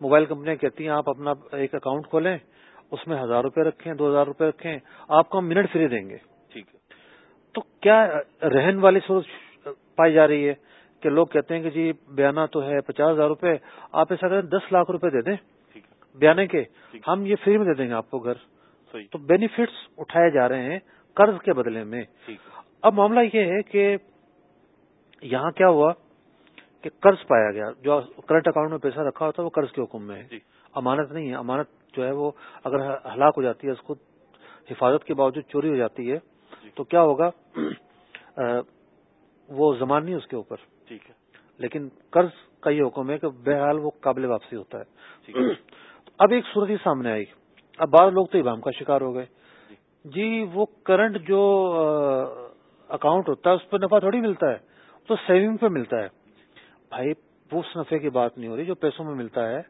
موبائل کمپنیاں کہتی ہیں آپ اپنا ایک اکاؤنٹ کھولیں اس میں ہزار روپے رکھیں دو ہزار روپے رکھیں آپ کو ہم منٹ فری دیں گے۔ ٹھیک ہے۔ تو کیا رہن والی صورت پائی جا رہی ہے کہ لوگ کہتے ہیں کہ جی بیانہ تو ہے پچاس ہزار روپے آپ ایسا کریں دس لاکھ روپے دے دیں بیانے کے ہم یہ فری میں دے دیں گے آپ کو گھر۔ تو بینیفٹس اٹھائے جا رہے ہیں قرض کے بدلے میں۔ اب معاملہ یہ ہے کہ یہاں کیا ہوا کہ قرض پایا گیا جو کرنٹ اکاؤنٹ میں پیسہ رکھا ہوتا ہے وہ قرض کے حکم میں ہے۔ جی۔ امانت نہیں ہے امانت جو ہے وہ اگر ہلاک ہو جاتی ہے اس کو حفاظت کے باوجود چوری ہو جاتی ہے جی۔ تو کیا ہوگا؟ وہ زمان نہیں اس کے اوپر۔ ٹھیک ہے۔ لیکن قرض کا یہ حکم ہے کہ بہرحال وہ قابل واپسی ہوتا ہے۔ اب ایک صورت ہی سامنے آئی۔ اب بعض لوگ تو ابام کا شکار ہو گئے۔ جی, جی، وہ کرنٹ جو اکاؤنٹ ہوتا ہے اس پہ نفع تھوڑی ملتا ہے۔ تو سیونگ پہ ملتا ہے۔ بھائی وہ اس نفے کی بات نہیں ہو رہی جو پیسوں میں ملتا ہے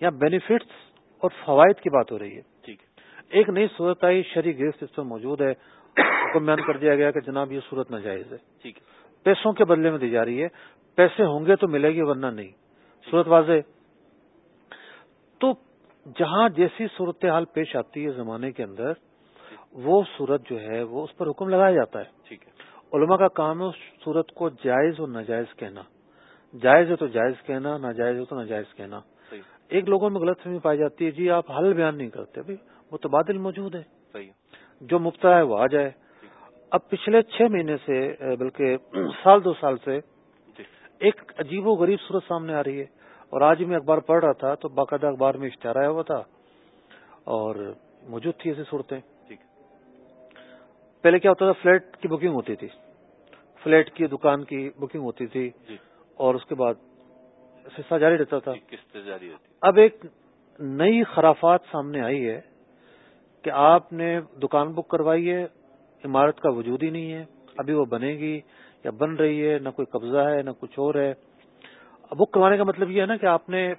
یا بینیفٹس اور فوائد کی بات ہو رہی ہے۔ ٹھیک ایک نئی صورت آئی شری گرفت اس پر موجود ہے۔ حکم بیان کر دیا گیا کہ جناب یہ صورت ناجائز ہے۔ ٹھیک ہے۔ پیسوں کے بدلے میں دی جا رہی ہے۔ پیسے ہوں گے تو ملے گی ورنہ نہیں۔ صورت واضح۔ تو جہاں جیسی صورتحال پیش آتی ہے زمانے کے اندر وہ صورت جو ہے وہ اس پر حکم لگایا جاتا ہے۔ ٹھیک ہے۔ علماء کا کام ہے اس صورت کو جائز اور ناجائز کہنا۔ جائز ہے تو جائز کہنا ناجائز ہے تو ناجائز کہنا۔ ایک لوگوں میں غلط فہمی پائی جاتی ہے جی آپ حل بیان نہیں کرتے بھائی وہ تبادل موجود ہے جو مفتا ہے وہ آ جائے۔ اب پچھلے چھ مہینے سے بلکہ سال دو سال سے جی۔ ایک عجیب و غریب صورت سامنے آ رہی ہے۔ اور آج میں اخبار پڑھ رہا تھا تو باقاعدہ اخبار میں اشتہار آیا ہوا تھا۔ اور موجود تھی ایسی صورتیں۔ پہلے کیا ہوتا تھا؟ فلیٹ کی بکنگ ہوتی تھی۔ فلیٹ کی دکان کی بکنگ ہوتی تھی جی۔ اور اس کے بعد حصہ جاری رہتا تھا۔ جاری اب ایک نئی خرافات سامنے آئی ہے کہ آپ نے دکان بک کروائی ہے عمارت کا وجود ہی نہیں ہے۔ ابھی وہ بنے گی یا بن رہی ہے نہ کوئی قبضہ ہے نہ کچھ اور ہے۔ بک کروانے کا مطلب یہ ہے نا کہ آپ نے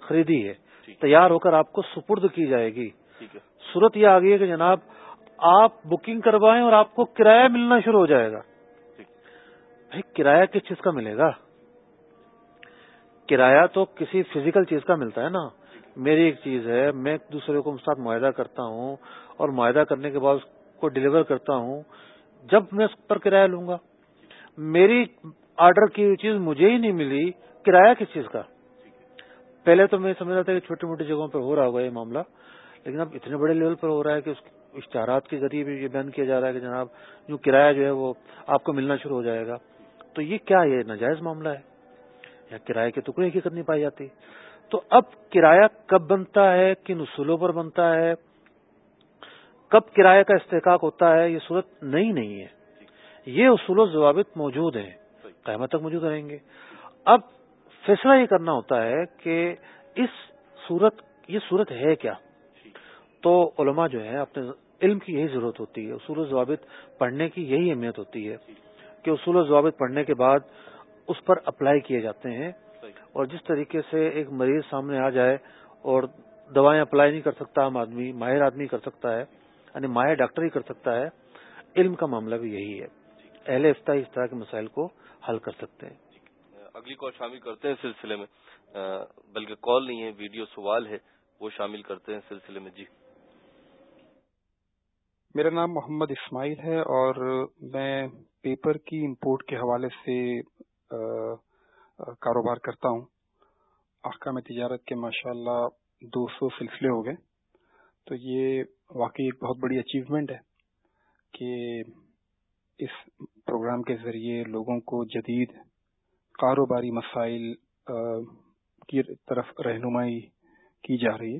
خریدی ہے۔ تیار ہو کر آپ کو سپرد کی جائے گی۔ صورت یہ آ گئی ہے کہ جناب آپ بکنگ کروائیں اور آپ کو کرایہ ملنا شروع ہو جائے گا۔ بھائی کرایہ کس چیز کا ملے گا؟ کرایہ تو کسی فزیکل چیز کا ملتا ہے نا۔ میری ایک چیز ہے، میں ایک دوسرے کو ساتھ معاہدہ کرتا ہوں اور معاہدہ کرنے کے بعد اس کو ڈلیور کرتا ہوں، جب میں اس پر کرایہ لوں گا۔ میری آرڈر کی ہوئی چیز مجھے ہی نہیں ملی، کرایہ کس چیز کا؟ پہلے تو میں سمجھ رہا تھا کہ چھوٹی موٹی جگہوں پہ ہو رہا ہوگا یہ معاملہ، لیکن اب اتنے بڑے لیول پر ہو رہا ہے کہ اشتہارات کے ذریعے بھی یہ بیان کیا جا رہا ہے کہ جناب یوں کرایہ جو ہے وہ آپ کو ملنا شروع ہو جائے گا۔ تو یہ کیا یہ ناجائز معاملہ ہے؟ یا کرایہ کے ٹکڑے کی کرنی پائی جاتی۔ تو اب کرایہ کب بنتا ہے؟ کن اصولوں پر بنتا ہے؟ کب کرایہ کا استحقاق ہوتا ہے؟ یہ صورت نئی نہیں ہے۔ یہ اصول و ضوابط موجود ہیں۔ قیامت تک موجود رہیں گے۔ اب فیصلہ یہ کرنا ہوتا ہے کہ اس صورت، یہ صورت ہے کیا؟ تو علماء جو ہے اپنے علم کی یہی ضرورت ہوتی ہے۔ اصول و ضوابط پڑھنے کی یہی اہمیت ہوتی ہے۔ کہ اصول و ضوابط پڑھنے کے بعد اس پر اپلائی کیے جاتے ہیں اور جس طریقے سے ایک مریض سامنے آ جائے اور دوائیں اپلائی نہیں کر سکتا عام آدمی ماہر آدمی کر سکتا ہے یعنی ماہر ڈاکٹر ہی کر سکتا ہے علم کا معاملہ بھی یہی ہے۔ اہل افتا اس طرح کے مسائل کو حل کر سکتے ہیں۔ اگلی کال شامل کرتے ہیں سلسلے میں۔ بلکہ کال نہیں ہے ویڈیو سوال ہے وہ شامل کرتے ہیں سلسلے میں۔ جی۔ میرا نام محمد اسماعیل ہے اور میں پیپر کی امپورٹ کے حوالے سے کاروبار کرتا ہوں۔ احکام تجارت کے ماشاء اللہ دو سو سلسلے ہو گئے۔ تو یہ واقعی ایک بہت بڑی اچیومنٹ ہے کہ اس پروگرام کے ذریعے لوگوں کو جدید کاروباری مسائل کی طرف رہنمائی کی جا رہی ہے۔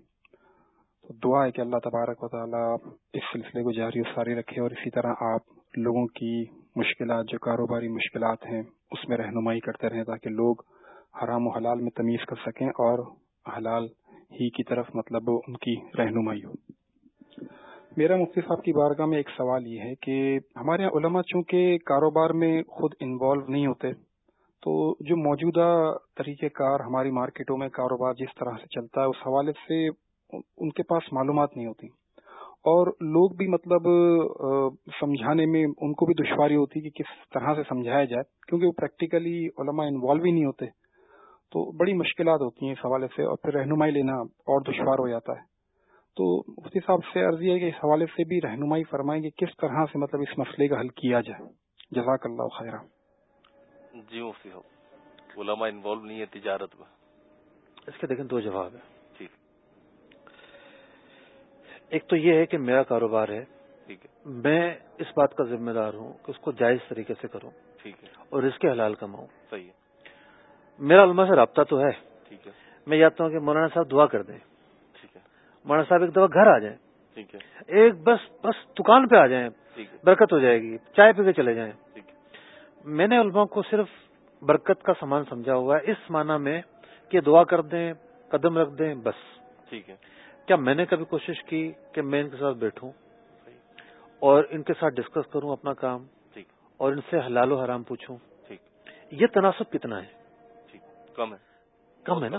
تو دعا ہے کہ اللہ تبارک و تعالیٰ اس سلسلے کو جاری و ساری رکھے اور اسی طرح آپ لوگوں کی مشکلات، جو کاروباری مشکلات ہیں، اس میں رہنمائی کرتے رہیں تاکہ لوگ حرام و حلال میں تمیز کر سکیں اور حلال ہی کی طرف مطلب ان کی رہنمائی ہو۔ میرا مفتی صاحب کی بارگاہ میں ایک سوال یہ ہے کہ ہمارے یہاں علماء چونکہ کاروبار میں خود انوالو نہیں ہوتے، تو جو موجودہ طریقہ کار ہماری مارکیٹوں میں کاروبار جس طرح سے چلتا ہے، اس حوالے سے ان کے پاس معلومات نہیں ہوتی۔ اور لوگ بھی مطلب سمجھانے میں ان کو بھی دشواری ہوتی کہ کس طرح سے سمجھایا جائے کیونکہ وہ پریکٹیکلی علماء انوالو ہی نہیں ہوتے۔ تو بڑی مشکلات ہوتی ہیں اس حوالے سے اور پھر رہنمائی لینا اور دشوار ہو جاتا ہے۔ تو مفتی صاحب سے عرضی ہے کہ اس حوالے سے بھی رہنمائی فرمائیں کہ کس طرح سے مطلب اس مسئلے کا حل کیا جائے۔ جزاک اللہ خیر جی مفتی صاحب علماء انوالو نہیں ہے تجارت میں۔ اس کے دیکھیں دو جواب ہے ایک تو یہ ہے کہ میرا کاروبار ہے میں اس بات کا ذمہ دار ہوں کہ اس کو جائز طریقے سے کروں اور اس کے حلال کماؤں۔ میرا علماء سے رابطہ تو ہے۔ میں چاہتا ہوں کہ مولانا صاحب دعا کر دیں۔ مولانا صاحب ایک دفعہ گھر آ جائیں۔ ایک بس بس دکان پہ آ جائیں۔ برکت ہو جائے گی۔ چائے پی کے چلے جائیں۔ میں نے علماء کو صرف برکت کا سامان سمجھا ہوا ہے۔ اس معنی میں کہ دعا کر دیں قدم رکھ دیں بس۔ ٹھیک ہے۔ کیا میں نے کبھی کوشش کی کہ میں ان کے ساتھ بیٹھوں اور ان کے ساتھ ڈسکس کروں اپنا کام اور ان سے حلال و حرام پوچھوں؟ یہ تناسب کتنا ہے؟ کم ہے۔ کم ہے نا؟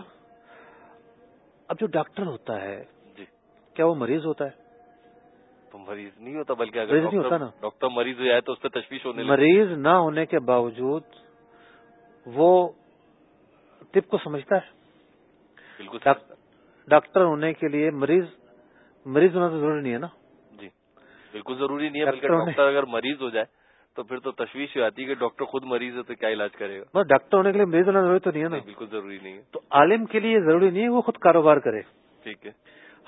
اب جو ڈاکٹر ہوتا ہے جی۔ کیا وہ مریض ہوتا ہے؟ تو مریض نہیں ہوتا بلکہ اگر نہیں ہوتا نا؟ ڈاکٹر مریض ہو جائے تو اس پہ تشویش ہونے مریض نہ ہونے کے باوجود وہ طب کو سمجھتا ہے؟ بالکل۔ ڈاکٹر ہونے کے لیے مریض مریض ہونا تو ضروری نہیں ہے نا؟ جی بالکل ضروری نہیں ہے بلکہ ڈاکٹر اگر مریض ہو جائے تو پھر تو تشویش ہو آتی ہے کہ ڈاکٹر خود مریض ہے تو کیا علاج کرے گا؟ ڈاکٹر ہونے کے لیے مریض ہونا ضروری تو نہیں ہے نا؟ بالکل ضروری نہیں ہے۔ تو عالم کے لیے ضروری نہیں ہے وہ خود کاروبار کرے۔ ٹھیک ہے۔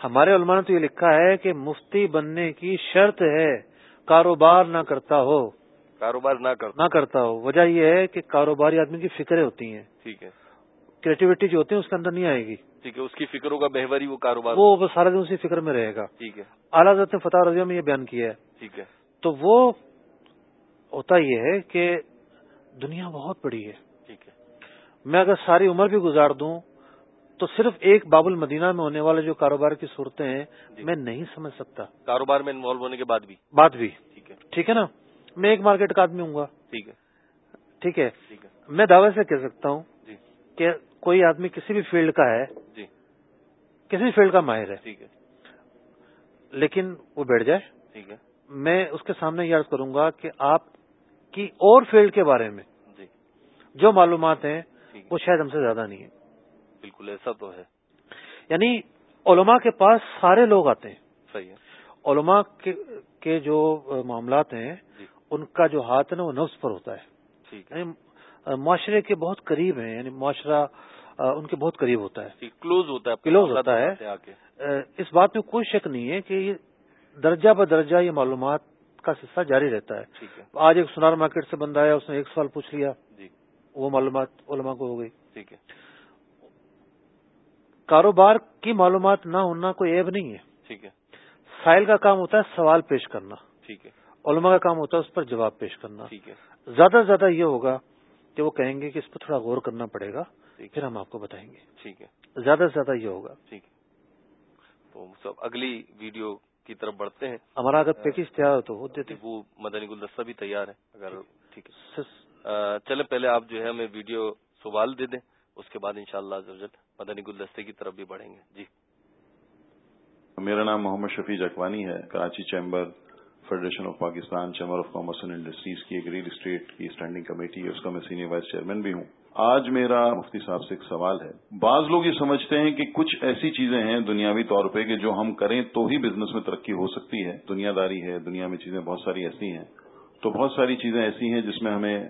ہمارے علماء نے تو یہ لکھا ہے کہ مفتی بننے کی شرط ہے کاروبار نہ کرتا ہو۔ کاروبار نہ کرتا نہ کرتا ہو۔ وجہ یہ ہے کہ کاروباری آدمی کی فکریں ہوتی ہیں۔ ٹھیک ہے۔ کریٹیوٹی جو ہوتی ہے اس کے اندر نہیں آئے گی۔ ٹھیک ہے اس کی فکروں کا بہوری وہ کاروبار وہ سارا دن اسی فکر میں رہے گا۔ ٹھیک ہے۔ اعلیٰ نے فتح رضیہ میں یہ بیان کیا ہے۔ ٹھیک ہے۔ تو وہ ہوتا یہ ہے کہ دنیا بہت بڑی ہے۔ ٹھیک ہے۔ میں اگر ساری عمر بھی گزار دوں تو صرف ایک باب المدینہ میں ہونے والے جو کاروبار کی صورتیں ہیں جی۔ میں نہیں سمجھ سکتا۔ کاروبار میں انوالو ہونے کے بعد بھی۔ بعد بھی۔ ٹھیک ہے۔ ٹھیک ہے نا؟ میں ایک مارکیٹ کا آدمی ہوں گا۔ ٹھیک ہے۔ ٹھیک ہے۔ میں دعوے سے کہہ سکتا ہوں جی۔ کہ کوئی آدمی کسی بھی فیلڈ کا ہے جی۔ کسی بھی فیلڈ کا ماہر ہے ٹھیک ہے۔ لیکن وہ بیٹھ جائے۔ ٹھیک ہے۔ میں اس کے سامنے یہ عرض کروں گا کہ آپ کی اور فیلڈ کے بارے میں جی۔ جو معلومات ہیں وہ شاید ہم سے زیادہ نہیں ہے بالکل ایسا تو ہے۔ یعنی علماء کے پاس سارے لوگ آتے ہیں۔ صحیح ہے۔ علماء کے جو معاملات ہیں جی۔ ان کا جو ہاتھ ہے نا وہ نفس پر ہوتا ہے۔ یعنی معاشرے کے بہت قریب ہیں یعنی معاشرہ ان کے بہت قریب ہوتا ہے۔ کلوز ہوتا ہے کلوز ہوتا ہے۔ اس بات میں کوئی شک نہیں ہے کہ درجہ بدرجہ یہ معلومات کا سلسلہ جاری رہتا ہے۔ آج ایک سنار مارکیٹ سے بندہ آیا اس نے ایک سوال پوچھ لیا۔ جی۔ وہ معلومات علماء کو ہو گئی۔ ٹھیک ہے۔ کاروبار کی معلومات نہ ہونا کوئی عیب نہیں ہے۔ ٹھیک ہے۔ سائل کا کام ہوتا ہے سوال پیش کرنا۔ ٹھیک ہے۔ علماء کا کام ہوتا ہے اس پر جواب پیش کرنا۔ ٹھیک ہے۔ زیادہ سے زیادہ یہ ہوگا کہ وہ کہیں گے کہ اس پر تھوڑا غور کرنا پڑے گا پھر ہم آپ کو بتائیں گے۔ ٹھیک ہے۔ زیادہ سے زیادہ یہ ہوگا۔ ٹھیک ہے۔ تو سب اگلی ویڈیو کی طرف بڑھتے ہیں۔ ہمارا اگر پیکج تیار ہو تو وہ دیتے وہ مدنی گلدستہ بھی تیار ہے اگر ٹھیک ہے۔ چلے پہلے آپ جو ہے ہمیں ویڈیو سوال دے دیں اس کے بعد ان شاء اللہ مدنی گلدستے کی طرف بھی بڑھیں گے۔ جی۔ میرا نام محمد شفیع جکوانی ہے Karachi chamber federation of Pakistan chamber of commerce and industries کی ایک ریل اسٹیٹ کی اسٹینڈنگ کمیٹی ہے، اس کا میں سینئر وائس چیئرمین بھی ہوں۔ آج میرا مفتی صاحب سے ایک سوال ہے۔ بعض لوگ یہ سمجھتے ہیں کہ کچھ ایسی چیزیں ہیں دنیاوی طور پہ کہ جو ہم کریں تو ہی بزنس میں ترقی ہو سکتی ہے۔ دنیا داری ہے، دنیا میں چیزیں بہت ساری ایسی ہیں۔ تو بہت ساری چیزیں ایسی ہیں جس میں ہمیں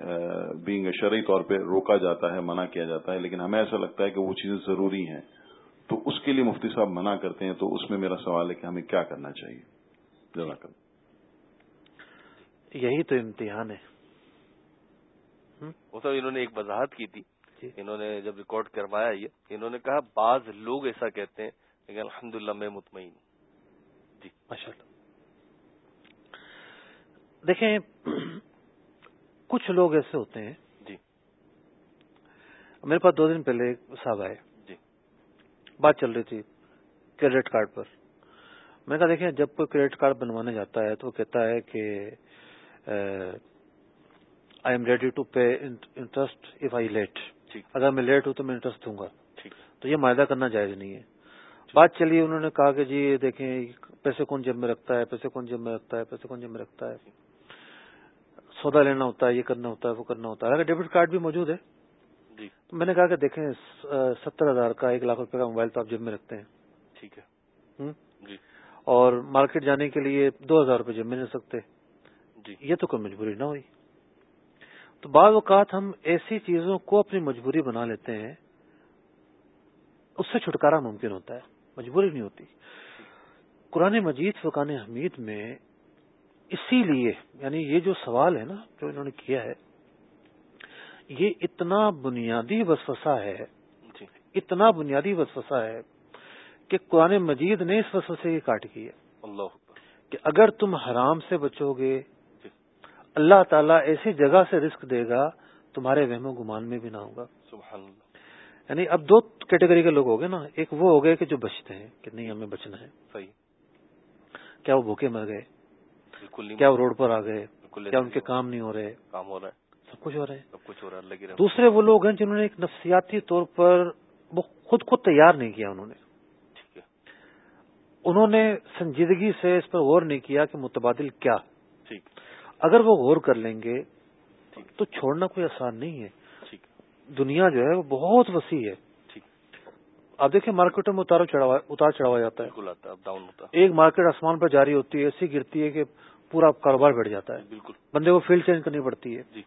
بینگ شرعی طور پہ روکا جاتا ہے، منع کیا جاتا ہے، لیکن ہمیں ایسا لگتا ہے کہ وہ چیزیں ضروری ہیں۔ تو اس کے لیے مفتی صاحب منع کرتے ہیں، تو اس میں میرا سوال ہے کہ ہمیں کیا کرنا چاہیے۔ جزاک یہی تو امتحان ہے۔ وہ سب انہوں نے ایک وضاحت کی تھی۔ جی۔ انہوں نے جب ریکارڈ کروایا یہ انہوں نے کہا بعض لوگ ایسا کہتے ہیں لیکن الحمد میں مطمئن ہوں۔ جی۔ ماشاء اللہ دیکھیں کچھ لوگ ایسے ہوتے ہیں۔ جی۔ میرے پاس دو دن پہلے صاحب آئے۔ جی۔ بات چل رہی تھی کریڈٹ کارڈ پر۔ میں کہا دیکھیں جب کوئی کریڈٹ کارڈ بنوانے جاتا ہے تو وہ کہتا ہے کہ I am ready to pay interest if I late اگر میں لیٹ ہوں تو میں انٹرسٹ دوں گا۔ تو یہ معاہدہ کرنا جائز نہیں ہے۔ بات چلیے انہوں نے کہا کہ جی دیکھیں پیسے کون جب میں رکھتا ہے پیسے کون جب میں رکھتا ہے پیسے کون جب میں رکھتا ہے۔ سودا لینا ہوتا ہے یہ کرنا ہوتا ہے وہ کرنا ہوتا ہے۔ اگر ڈیبٹ کارڈ بھی موجود ہے۔ جی۔ میں نے کہا کہ دیکھیں ستر ہزار کا ایک لاکھ روپے کا موبائل تو آپ جب میں رکھتے ہیں۔ ٹھیک ہے۔ جی۔ اور مارکیٹ جانے کے لیے دو ہزار روپے جب میں رکھ سکتے۔ جی یہ تو کوئی مجبوری نہ ہوئی تو بعض اوقات ہم ایسی چیزوں کو اپنی مجبوری بنا لیتے ہیں اس سے چھٹکارا ممکن ہوتا ہے مجبوری نہیں ہوتی قرآن مجید فقان حمید میں اسی لیے یعنی یہ جو سوال ہے نا جو انہوں نے کیا ہے یہ اتنا بنیادی وسوسہ ہے جی۔ اتنا بنیادی وسوسہ ہے کہ قرآن مجید نے اس وسوسے کی کاٹ کی ہے اللہ کہ اگر تم حرام سے بچو گے۔ اللہ تعالیٰ ایسی جگہ سے رسک دے گا تمہارے وہم و گمان میں بھی نہ ہوگا۔ سبحان اللہ۔ یعنی اب دو کیٹیگری کے لوگ ہو گئے نا ایک وہ ہو گئے کہ جو بچتے ہیں کہ نہیں ہمیں بچنا ہے۔ صحیح۔ کیا وہ بھوکے مر گئے؟ بالکل کیا وہ روڈ پر آ گئے؟ کیا ان کے کام نہیں ہو رہے؟ کام ہو رہا ہے۔ سب کچھ ہو رہا ہے۔ سب کچھ ہو رہا ہے دوسرے وہ لوگ ہیں جنہوں نے ایک نفسیاتی طور پر وہ خود کو تیار نہیں کیا انہوں نے۔ انہوں نے سنجیدگی سے اس پر غور نہیں کیا کہ متبادل کیا۔ اگر وہ غور کر لیں گے تو چھوڑنا کوئی آسان نہیں ہے۔ دنیا جو ہے وہ بہت وسیع ہے۔ آپ دیکھیں مارکیٹوں میں اتار چڑھاوا جاتا ہے۔ ایک مارکیٹ آسمان پر جاری ہوتی ہے ایسی گرتی ہے کہ پورا کاروبار بڑھ جاتا ہے۔ بالکل۔ بندے کو فیلڈ چینج کرنی پڑتی ہے۔ جی۔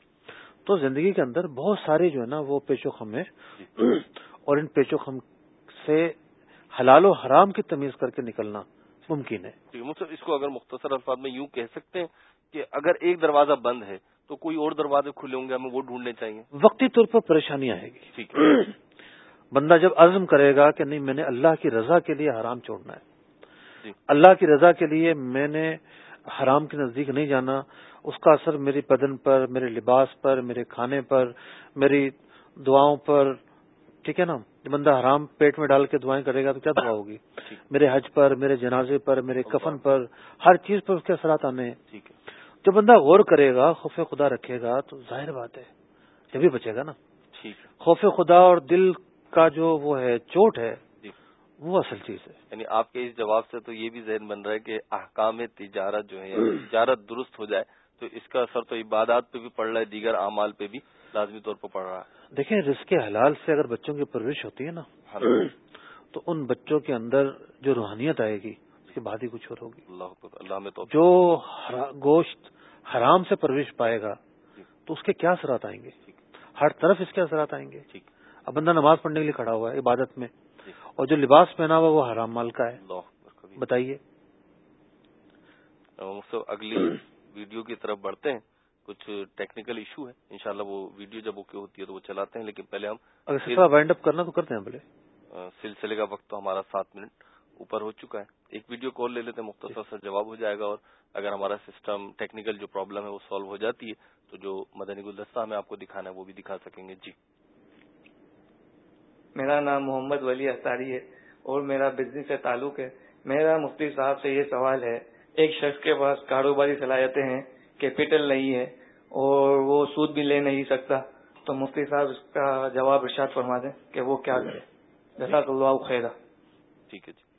تو زندگی کے اندر بہت سارے جو ہے نا وہ پیچو خم ہے جی۔ اور ان پیچو خم سے حلال و حرام کی تمیز کر کے نکلنا ممکن ہے۔ جی، اس کو اگر مختصر الفاظ میں یوں کہہ سکتے ہیں کہ اگر ایک دروازہ بند ہے تو کوئی اور دروازے کھلے ہوں گے ہمیں وہ ڈھونڈنے چاہیے۔ وقتی طور پر پریشانی آئے گی۔ ٹھیک ہے۔ بندہ جب عزم کرے گا کہ نہیں میں نے اللہ کی رضا کے لیے حرام چھوڑنا ہے۔ جی۔ اللہ کی رضا کے لیے میں نے حرام کے نزدیک نہیں جانا۔ اس کا اثر میری بدن پر میرے لباس پر میرے کھانے پر میری دعاؤں پر۔ ٹھیک ہے نا؟ بندہ حرام پیٹ میں ڈال کے دعائیں کرے گا تو کیا دعا ہوگی؟ میرے حج پر میرے جنازے پر میرے کفن پر ہر چیز پر اس کے اثرات آنے ہیں۔ جو بندہ غور کرے گا خوف خدا رکھے گا تو ظاہر بات ہے جبھی بچے گا نا خوف خدا اور دل کا جو وہ ہے چوٹ ہے جی۔ وہ اصل چیز ہے یعنی آپ کے اس جواب سے تو یہ بھی ذہن بن رہا ہے کہ احکام تجارت جو ہے یعنی تجارت درست ہو جائے تو اس کا اثر تو عبادات پہ بھی پڑ رہا ہے دیگر اعمال پہ بھی لازمی طور پر پڑ رہا ہے دیکھیں رزق حلال سے اگر بچوں کی پرورش ہوتی ہے نا ہاں۔ تو ان بچوں کے اندر جو روحانیت آئے گی اس کے بعد ہی کچھ اور ہوگی۔ اللہ میں تو جو گوشت حرام سے پرورش پائے گا۔ تو اس کے کیا اثرات آئیں گے؟ ہر طرف اس کے اثرات آئیں گے۔ اب بندہ نماز پڑھنے کے لیے کھڑا ہوا ہے عبادت میں۔ اور جو لباس پہنا ہوا وہ حرام مال کا ہے۔ بتائیے۔ اگلی ویڈیو کی طرف بڑھتے ہیں۔ کچھ ٹیکنیکل ایشو ہے۔ انشاءاللہ وہ ویڈیو جب اوکے ہوتی ہے تو وہ چلاتے ہیں لیکن پہلے ہم اگر وائنڈ اپ کرنا تو کرتے ہیں بولے سلسلے کا وقت تو ہمارا سات منٹ اوپر ہو چکا ہے۔ ایک ویڈیو کال لے لیتے ہیں مختصر سے جواب ہو جائے گا اور اگر ہمارا سسٹم ٹیکنیکل جو پرابلم ہے وہ سالو ہو جاتی ہے تو جو مدنی گلدستہ ہمیں آپ کو دکھانا ہے وہ بھی دکھا سکیں گے۔ جی۔ میرا نام محمد ولی اختاری ہے اور میرا بزنس سے تعلق ہے۔ میرا مفتی صاحب سے یہ سوال ہے ایک شخص کے پاس کاروباری صلاحیتیں ہیں کیپٹل نہیں ہے اور وہ سود بھی لے نہیں سکتا تو مفتی صاحب اس کا جواب ارشاد فرما دیں کہ وہ کیا کرے۔ جزاک اللہ خیر ٹھیک ہے جی۔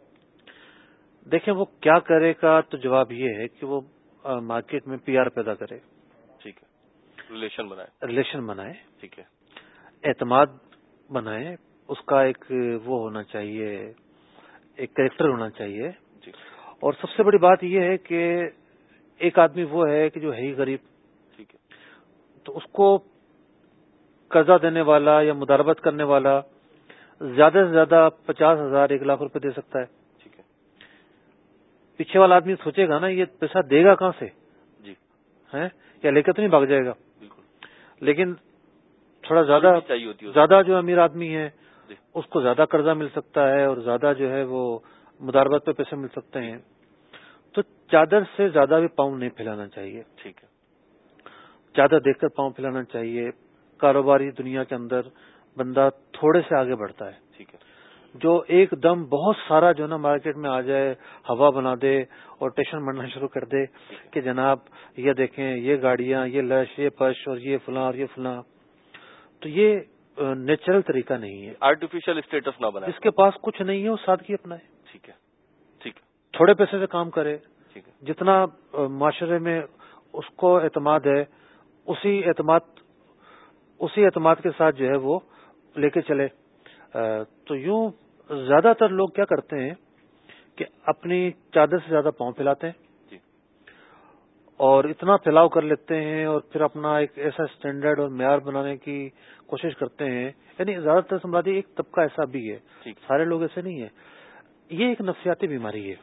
دیکھیں وہ کیا کرے گا تو جواب یہ ہے کہ وہ مارکیٹ میں پی آر پیدا کرے۔ ٹھیک ہے۔ ریلیشن بنائے۔ ریلیشن بنائے۔ ٹھیک ہے۔ اعتماد بنائے۔ اس کا ایک وہ ہونا چاہیے ایک کریکٹر ہونا چاہیے۔ جی۔ اور سب سے بڑی بات یہ ہے کہ ایک آدمی وہ ہے کہ جو ہے ہی غریب۔ ٹھیک ہے۔ تو اس کو قرضہ دینے والا یا مداربت کرنے والا زیادہ سے زیادہ پچاس ہزار ایک لاکھ روپے دے سکتا ہے۔ پیچھے والا آدمی سوچے گا نا یہ پیسہ دے گا کہاں سے؟ جی۔ یا لے کر تو نہیں بھاگ جائے گا؟ بالکل۔ لیکن تھوڑا زیادہ زیادہ جو امیر آدمی ہے جی۔ اس کو زیادہ قرضہ مل سکتا ہے اور زیادہ جو ہے وہ مداربت پہ پیسے مل سکتے ہیں۔ تو چادر سے زیادہ بھی پاؤں نہیں پھیلانا چاہیے۔ ٹھیک ہے۔ چادر دیکھ کر پاؤں پھیلانا چاہیے۔ کاروباری دنیا کے اندر بندہ تھوڑے سے آگے بڑھتا ہے۔ ٹھیک ہے۔ جو ایک دم بہت سارا جو نا مارکیٹ میں آ جائے ہوا بنا دے اور ٹیشن بننا شروع کر دے کہ جناب یہ دیکھیں یہ گاڑیاں یہ لش یہ پش اور یہ فلاں اور یہ فلاں۔ تو یہ نیچرل طریقہ نہیں ہے۔ آرٹیفیشل اسٹیٹس نہ بنا جس کے پاس کچھ نہیں ہے وہ سادگی اپنا ہے۔ ٹھیک ہے۔ ٹھیک۔ ہے تھوڑے پیسے سے کام کرے۔ جتنا معاشرے میں اس کو اعتماد ہے اسی اعتماد اسی اعتماد کے ساتھ جو ہے وہ لے کے چلے۔ تو یوں زیادہ تر لوگ کیا کرتے ہیں کہ اپنی چادر سے زیادہ پاؤں پھیلاتے ہیں جی۔ اور اتنا پھیلاؤ کر لیتے ہیں اور پھر اپنا ایک ایسا اسٹینڈرڈ اور معیار بنانے کی کوشش کرتے ہیں۔ یعنی زیادہ تر سمرادی ایک طبقہ ایسا بھی ہے۔ سارے لوگ ایسے نہیں ہیں۔ یہ ایک نفسیاتی بیماری ہے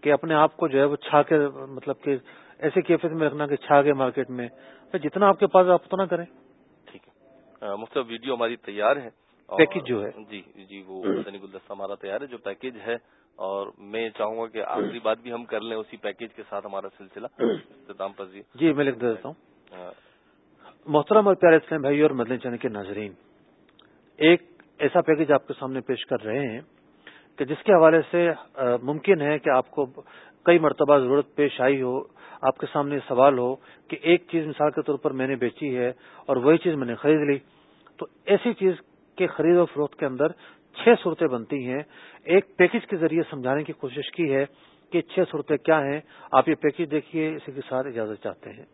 کہ اپنے آپ کو جو ہے وہ چھا کے مطلب کہ ایسی کیفیت میں رکھنا کہ چھا گئے مارکیٹ میں۔ جتنا آپ کے پاس آپ اتنا کریں۔ ٹھیک ہے۔ مختلف ویڈیو ہماری تیار ہے۔ پیکج جو ہے۔ جی جی وہ گلدستہ ہمارا تیار ہے جو پیکج ہے۔ اور میں چاہوں گا کہ آخری بات بھی ہم کر لیں اسی پیکج کے ساتھ ہمارا سلسلہ۔ اختتام پذیر جی۔ میں لکھ دیتا ہوں۔ محترم اور پیارے اسلام بھائی اور مدن چین کے ناظرین ایک ایسا پیکج آپ کے سامنے پیش کر رہے ہیں کہ جس کے حوالے سے ممکن ہے کہ آپ کو کئی مرتبہ ضرورت پیش آئی ہو آپ کے سامنے سوال ہو کہ ایک چیز مثال کے طور پر میں نے بیچی ہے اور وہی چیز میں نے خرید لی تو ایسی چیز کے خرید و فروخت کے اندر چھ صورتیں بنتی ہیں۔ ایک پیکج کے ذریعے سمجھانے کی کوشش کی ہے کہ چھ صورتیں کیا ہیں۔ آپ یہ پیکج دیکھیے، اسی کے ساتھ اجازت چاہتے ہیں۔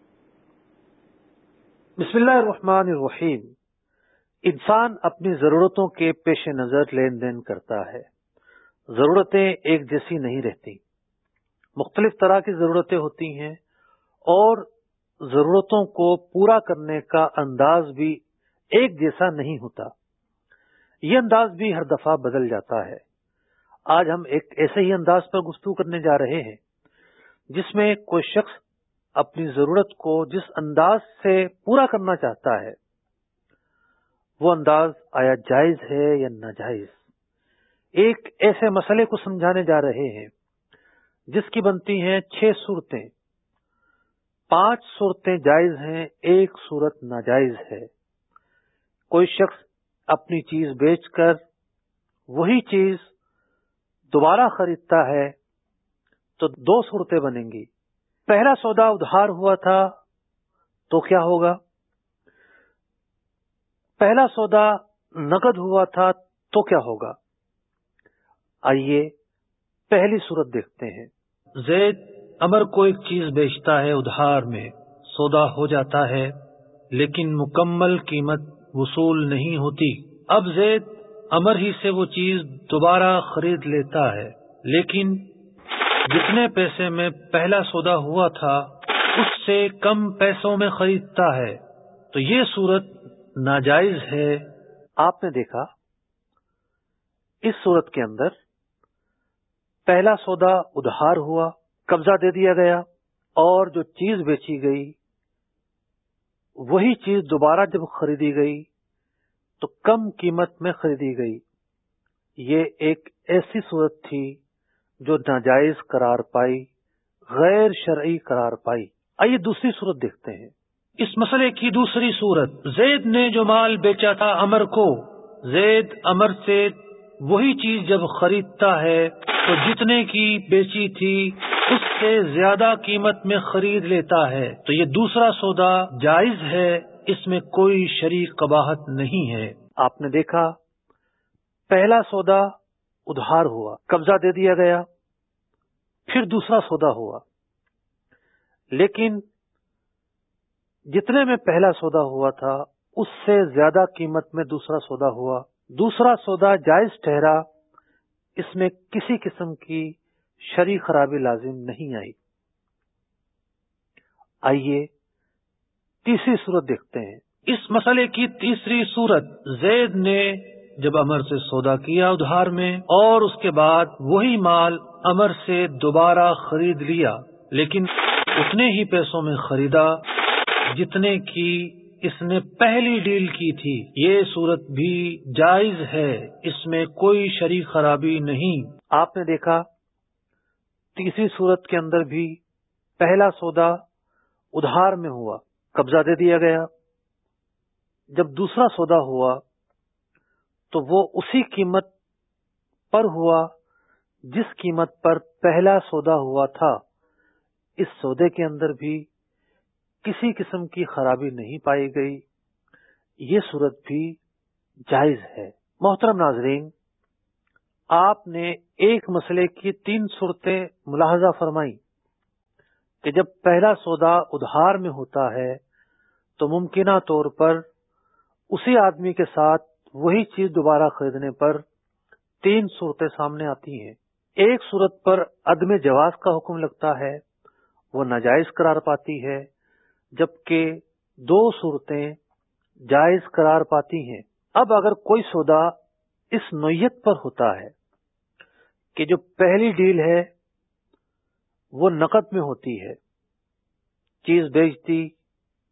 بسم اللہ الرحمن الرحیم۔ انسان اپنی ضرورتوں کے پیش نظر لین دین کرتا ہے۔ ضرورتیں ایک جیسی نہیں رہتی۔ مختلف طرح کی ضرورتیں ہوتی ہیں اور ضرورتوں کو پورا کرنے کا انداز بھی ایک جیسا نہیں ہوتا۔ یہ انداز بھی ہر دفعہ بدل جاتا ہے۔ آج ہم ایک ایسے ہی انداز پر گفتگو کرنے جا رہے ہیں، جس میں کوئی شخص اپنی ضرورت کو جس انداز سے پورا کرنا چاہتا ہے، وہ انداز آیا جائز ہے یا ناجائز۔ ایک ایسے مسئلے کو سمجھانے جا رہے ہیں، جس کی بنتی ہیں چھ صورتیں۔ پانچ صورتیں جائز ہیں، ایک صورت ناجائز ہے۔ کوئی شخص اپنی چیز بیچ کر وہی چیز دوبارہ خریدتا ہے تو دو صورتیں بنیں گی۔ پہلا سودا ادھار ہوا تھا تو کیا ہوگا؟ پہلا سودا نقد ہوا تھا تو کیا ہوگا؟ آئیے پہلی صورت دیکھتے ہیں۔ زید امر کو ایک چیز بیچتا ہے، ادھار میں سودا ہو جاتا ہے، لیکن مکمل قیمت وصول نہیں ہوتی۔ اب زید امر ہی سے وہ چیز دوبارہ خرید لیتا ہے۔ لیکن جتنے پیسے میں پہلا سودا ہوا تھا، اس سے کم پیسوں میں خریدتا ہے۔ تو یہ صورت ناجائز ہے۔ آپ نے دیکھا، اس صورت کے اندر پہلا سودا ادھار ہوا، قبضہ دے دیا گیا اور جو چیز بیچی گئی وہی چیز دوبارہ جب خریدی گئی تو کم قیمت میں خریدی گئی۔ یہ ایک ایسی صورت تھی جو ناجائز قرار پائی، غیر شرعی قرار پائی۔ آئیے دوسری صورت دیکھتے ہیں۔ اس مسئلے کی دوسری صورت، زید نے جو مال بیچا تھا امر کو، زید امر سے وہی چیز جب خریدتا ہے، تو جتنے کی بیچی تھی، اس سے زیادہ قیمت میں خرید لیتا ہے۔ تو یہ دوسرا سودا جائز ہے، اس میں کوئی شریک قباحت نہیں ہے۔ آپ نے دیکھا، پہلا سودا ادھار ہوا، قبضہ دے دیا گیا، پھر دوسرا سودا ہوا۔ لیکن جتنے میں پہلا سودا ہوا تھا، اس سے زیادہ قیمت میں دوسرا سودا ہوا۔ دوسرا سودا جائز ٹھہرا، اس میں کسی قسم کی شری خرابی لازم نہیں آئی۔ آئیے تیسری صورت دیکھتے ہیں۔ اس مسئلے کی تیسری صورت، زید نے جب امر سے سودا کیا ادھار میں اور اس کے بعد وہی مال امر سے دوبارہ خرید لیا، لیکن اتنے ہی پیسوں میں خریدا، جتنے کی اس نے پہلی ڈیل کی تھی۔ یہ صورت بھی جائز ہے، اس میں کوئی شریک خرابی نہیں۔ آپ نے دیکھا، تیسری صورت کے اندر بھی پہلا سودا ادھار میں ہوا، قبضہ دے دیا گیا۔ جب دوسرا سودا ہوا، تو وہ اسی قیمت پر ہوا جس قیمت پر پہلا سودا ہوا تھا۔ اس سودے کے اندر بھی کسی قسم کی خرابی نہیں پائی گئی۔ یہ صورت بھی جائز ہے۔ محترم ناظرین، آپ نے ایک مسئلے کی تین صورتیں ملاحظہ فرمائی کہ جب پہلا سودا ادھار میں ہوتا ہے تو ممکنہ طور پر اسی آدمی کے ساتھ وہی چیز دوبارہ خریدنے پر تین صورتیں سامنے آتی ہیں۔ ایک صورت پر عدم جواز کا حکم لگتا ہے، وہ ناجائز قرار پاتی ہے۔ جبکہ دو صورتیں جائز قرار پاتی ہیں۔ اب اگر کوئی سودا اس نوعیت پر ہوتا ہے کہ جو پہلی ڈیل ہے وہ نقد میں ہوتی ہے، چیز بیچتی،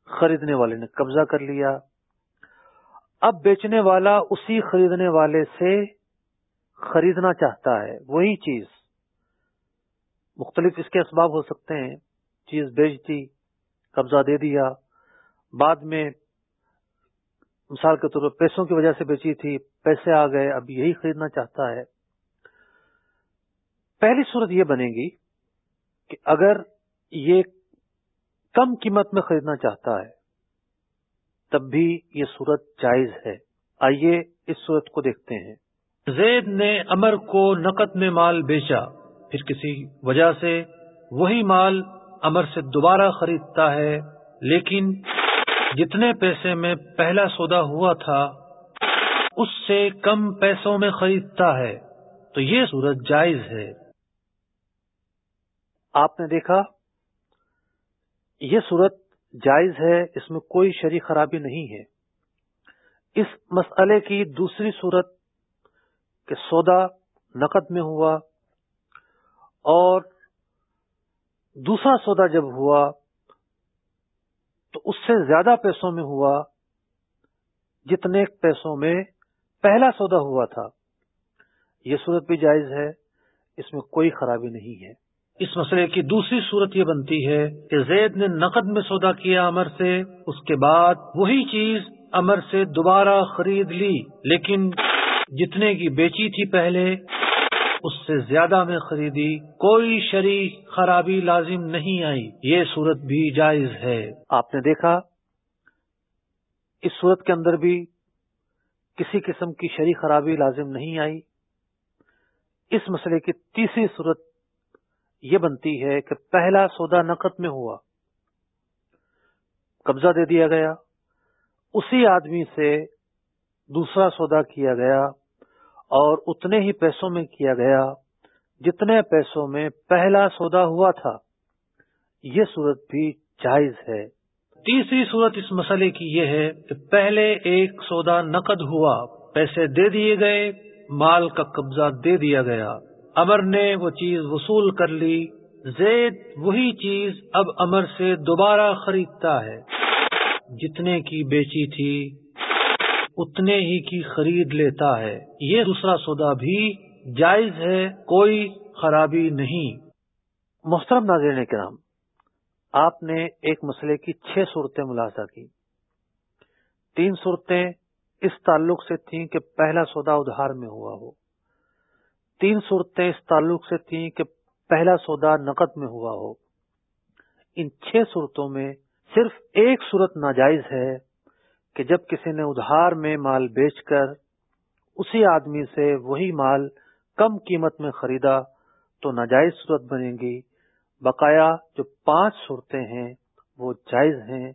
خریدنے والے نے قبضہ کر لیا، اب بیچنے والا اسی خریدنے والے سے خریدنا چاہتا ہے، وہی چیز مختلف اس کے اسباب ہو سکتے ہیں، چیز بیچ دی قبضہ دے دیا۔ بعد میں مثال کے طور پر پیسوں کی وجہ سے بیچی تھی، پیسے آ گئے، اب یہی خریدنا چاہتا ہے۔ پہلی صورت یہ بنے گی کہ اگر یہ کم قیمت میں خریدنا چاہتا ہے، تب بھی یہ صورت جائز ہے۔ آئیے اس صورت کو دیکھتے ہیں۔ زید نے امر کو نقد میں مال بیچا۔ پھر کسی وجہ سے وہی مال امر سے دوبارہ خریدتا ہے، لیکن جتنے پیسے میں پہلا سودا ہوا تھا، اس سے کم پیسوں میں خریدتا ہے۔ تو یہ صورت جائز ہے۔ آپ نے دیکھا؟ یہ صورت جائز ہے، اس میں کوئی شریک خرابی نہیں ہے۔ اس مسئلے کی دوسری صورت کہ سودا نقد میں ہوا اور دوسرا سودا جب ہوا تو اس سے زیادہ پیسوں میں ہوا جتنے پیسوں میں پہلا سودا ہوا تھا۔ یہ صورت بھی جائز ہے، اس میں کوئی خرابی نہیں ہے۔ اس مسئلے کی دوسری صورت یہ بنتی ہے کہ زید نے نقد میں سودا کیا امر سے، اس کے بعد وہی چیز امر سے دوبارہ خرید لی، لیکن جتنے کی بیچی تھی پہلے اس سے زیادہ میں خریدی کوئی شری خرابی لازم نہیں آئی۔ یہ صورت بھی جائز ہے۔ آپ نے دیکھا؟ اس صورت کے اندر بھی کسی قسم کی شری خرابی لازم نہیں آئی۔ اس مسئلے کی تیسری صورت یہ بنتی ہے کہ پہلا سودا نقد میں ہوا۔ قبضہ دے دیا گیا۔ اسی آدمی سے دوسرا سودا کیا گیا۔ اور اتنے ہی پیسوں میں کیا گیا جتنے پیسوں میں پہلا سودا ہوا تھا۔ یہ صورت بھی جائز ہے۔ تیسری صورت اس مسئلے کی یہ ہے کہ پہلے ایک سودا نقد ہوا، پیسے دے دیے گئے، مال کا قبضہ دے دیا گیا۔ امر نے وہ چیز وصول کر لی۔ زید وہی چیز اب امر سے دوبارہ خریدتا ہے۔ جتنے کی بیچی تھی اتنے ہی کی خرید لیتا ہے۔ یہ دوسرا سودا بھی جائز ہے، کوئی خرابی نہیں۔ محترم ناظرین کرام، آپ نے ایک مسئلے کی چھ صورتیں ملازہ کی۔ تین صورتیں اس تعلق سے تھیں کہ پہلا سودا ادھار میں ہوا ہو۔ تین صورتیں اس تعلق سے تھیں کہ پہلا سودا نقد میں ہوا ہو۔ ان چھ صورتوں میں صرف ایک صورت ناجائز ہے کہ جب کسی نے ادھار میں مال بیچ کر اسی آدمی سے وہی مال کم قیمت میں خریدا تو ناجائز صورت بنے گی۔ بقایا جو پانچ صورتیں ہیں وہ جائز ہیں۔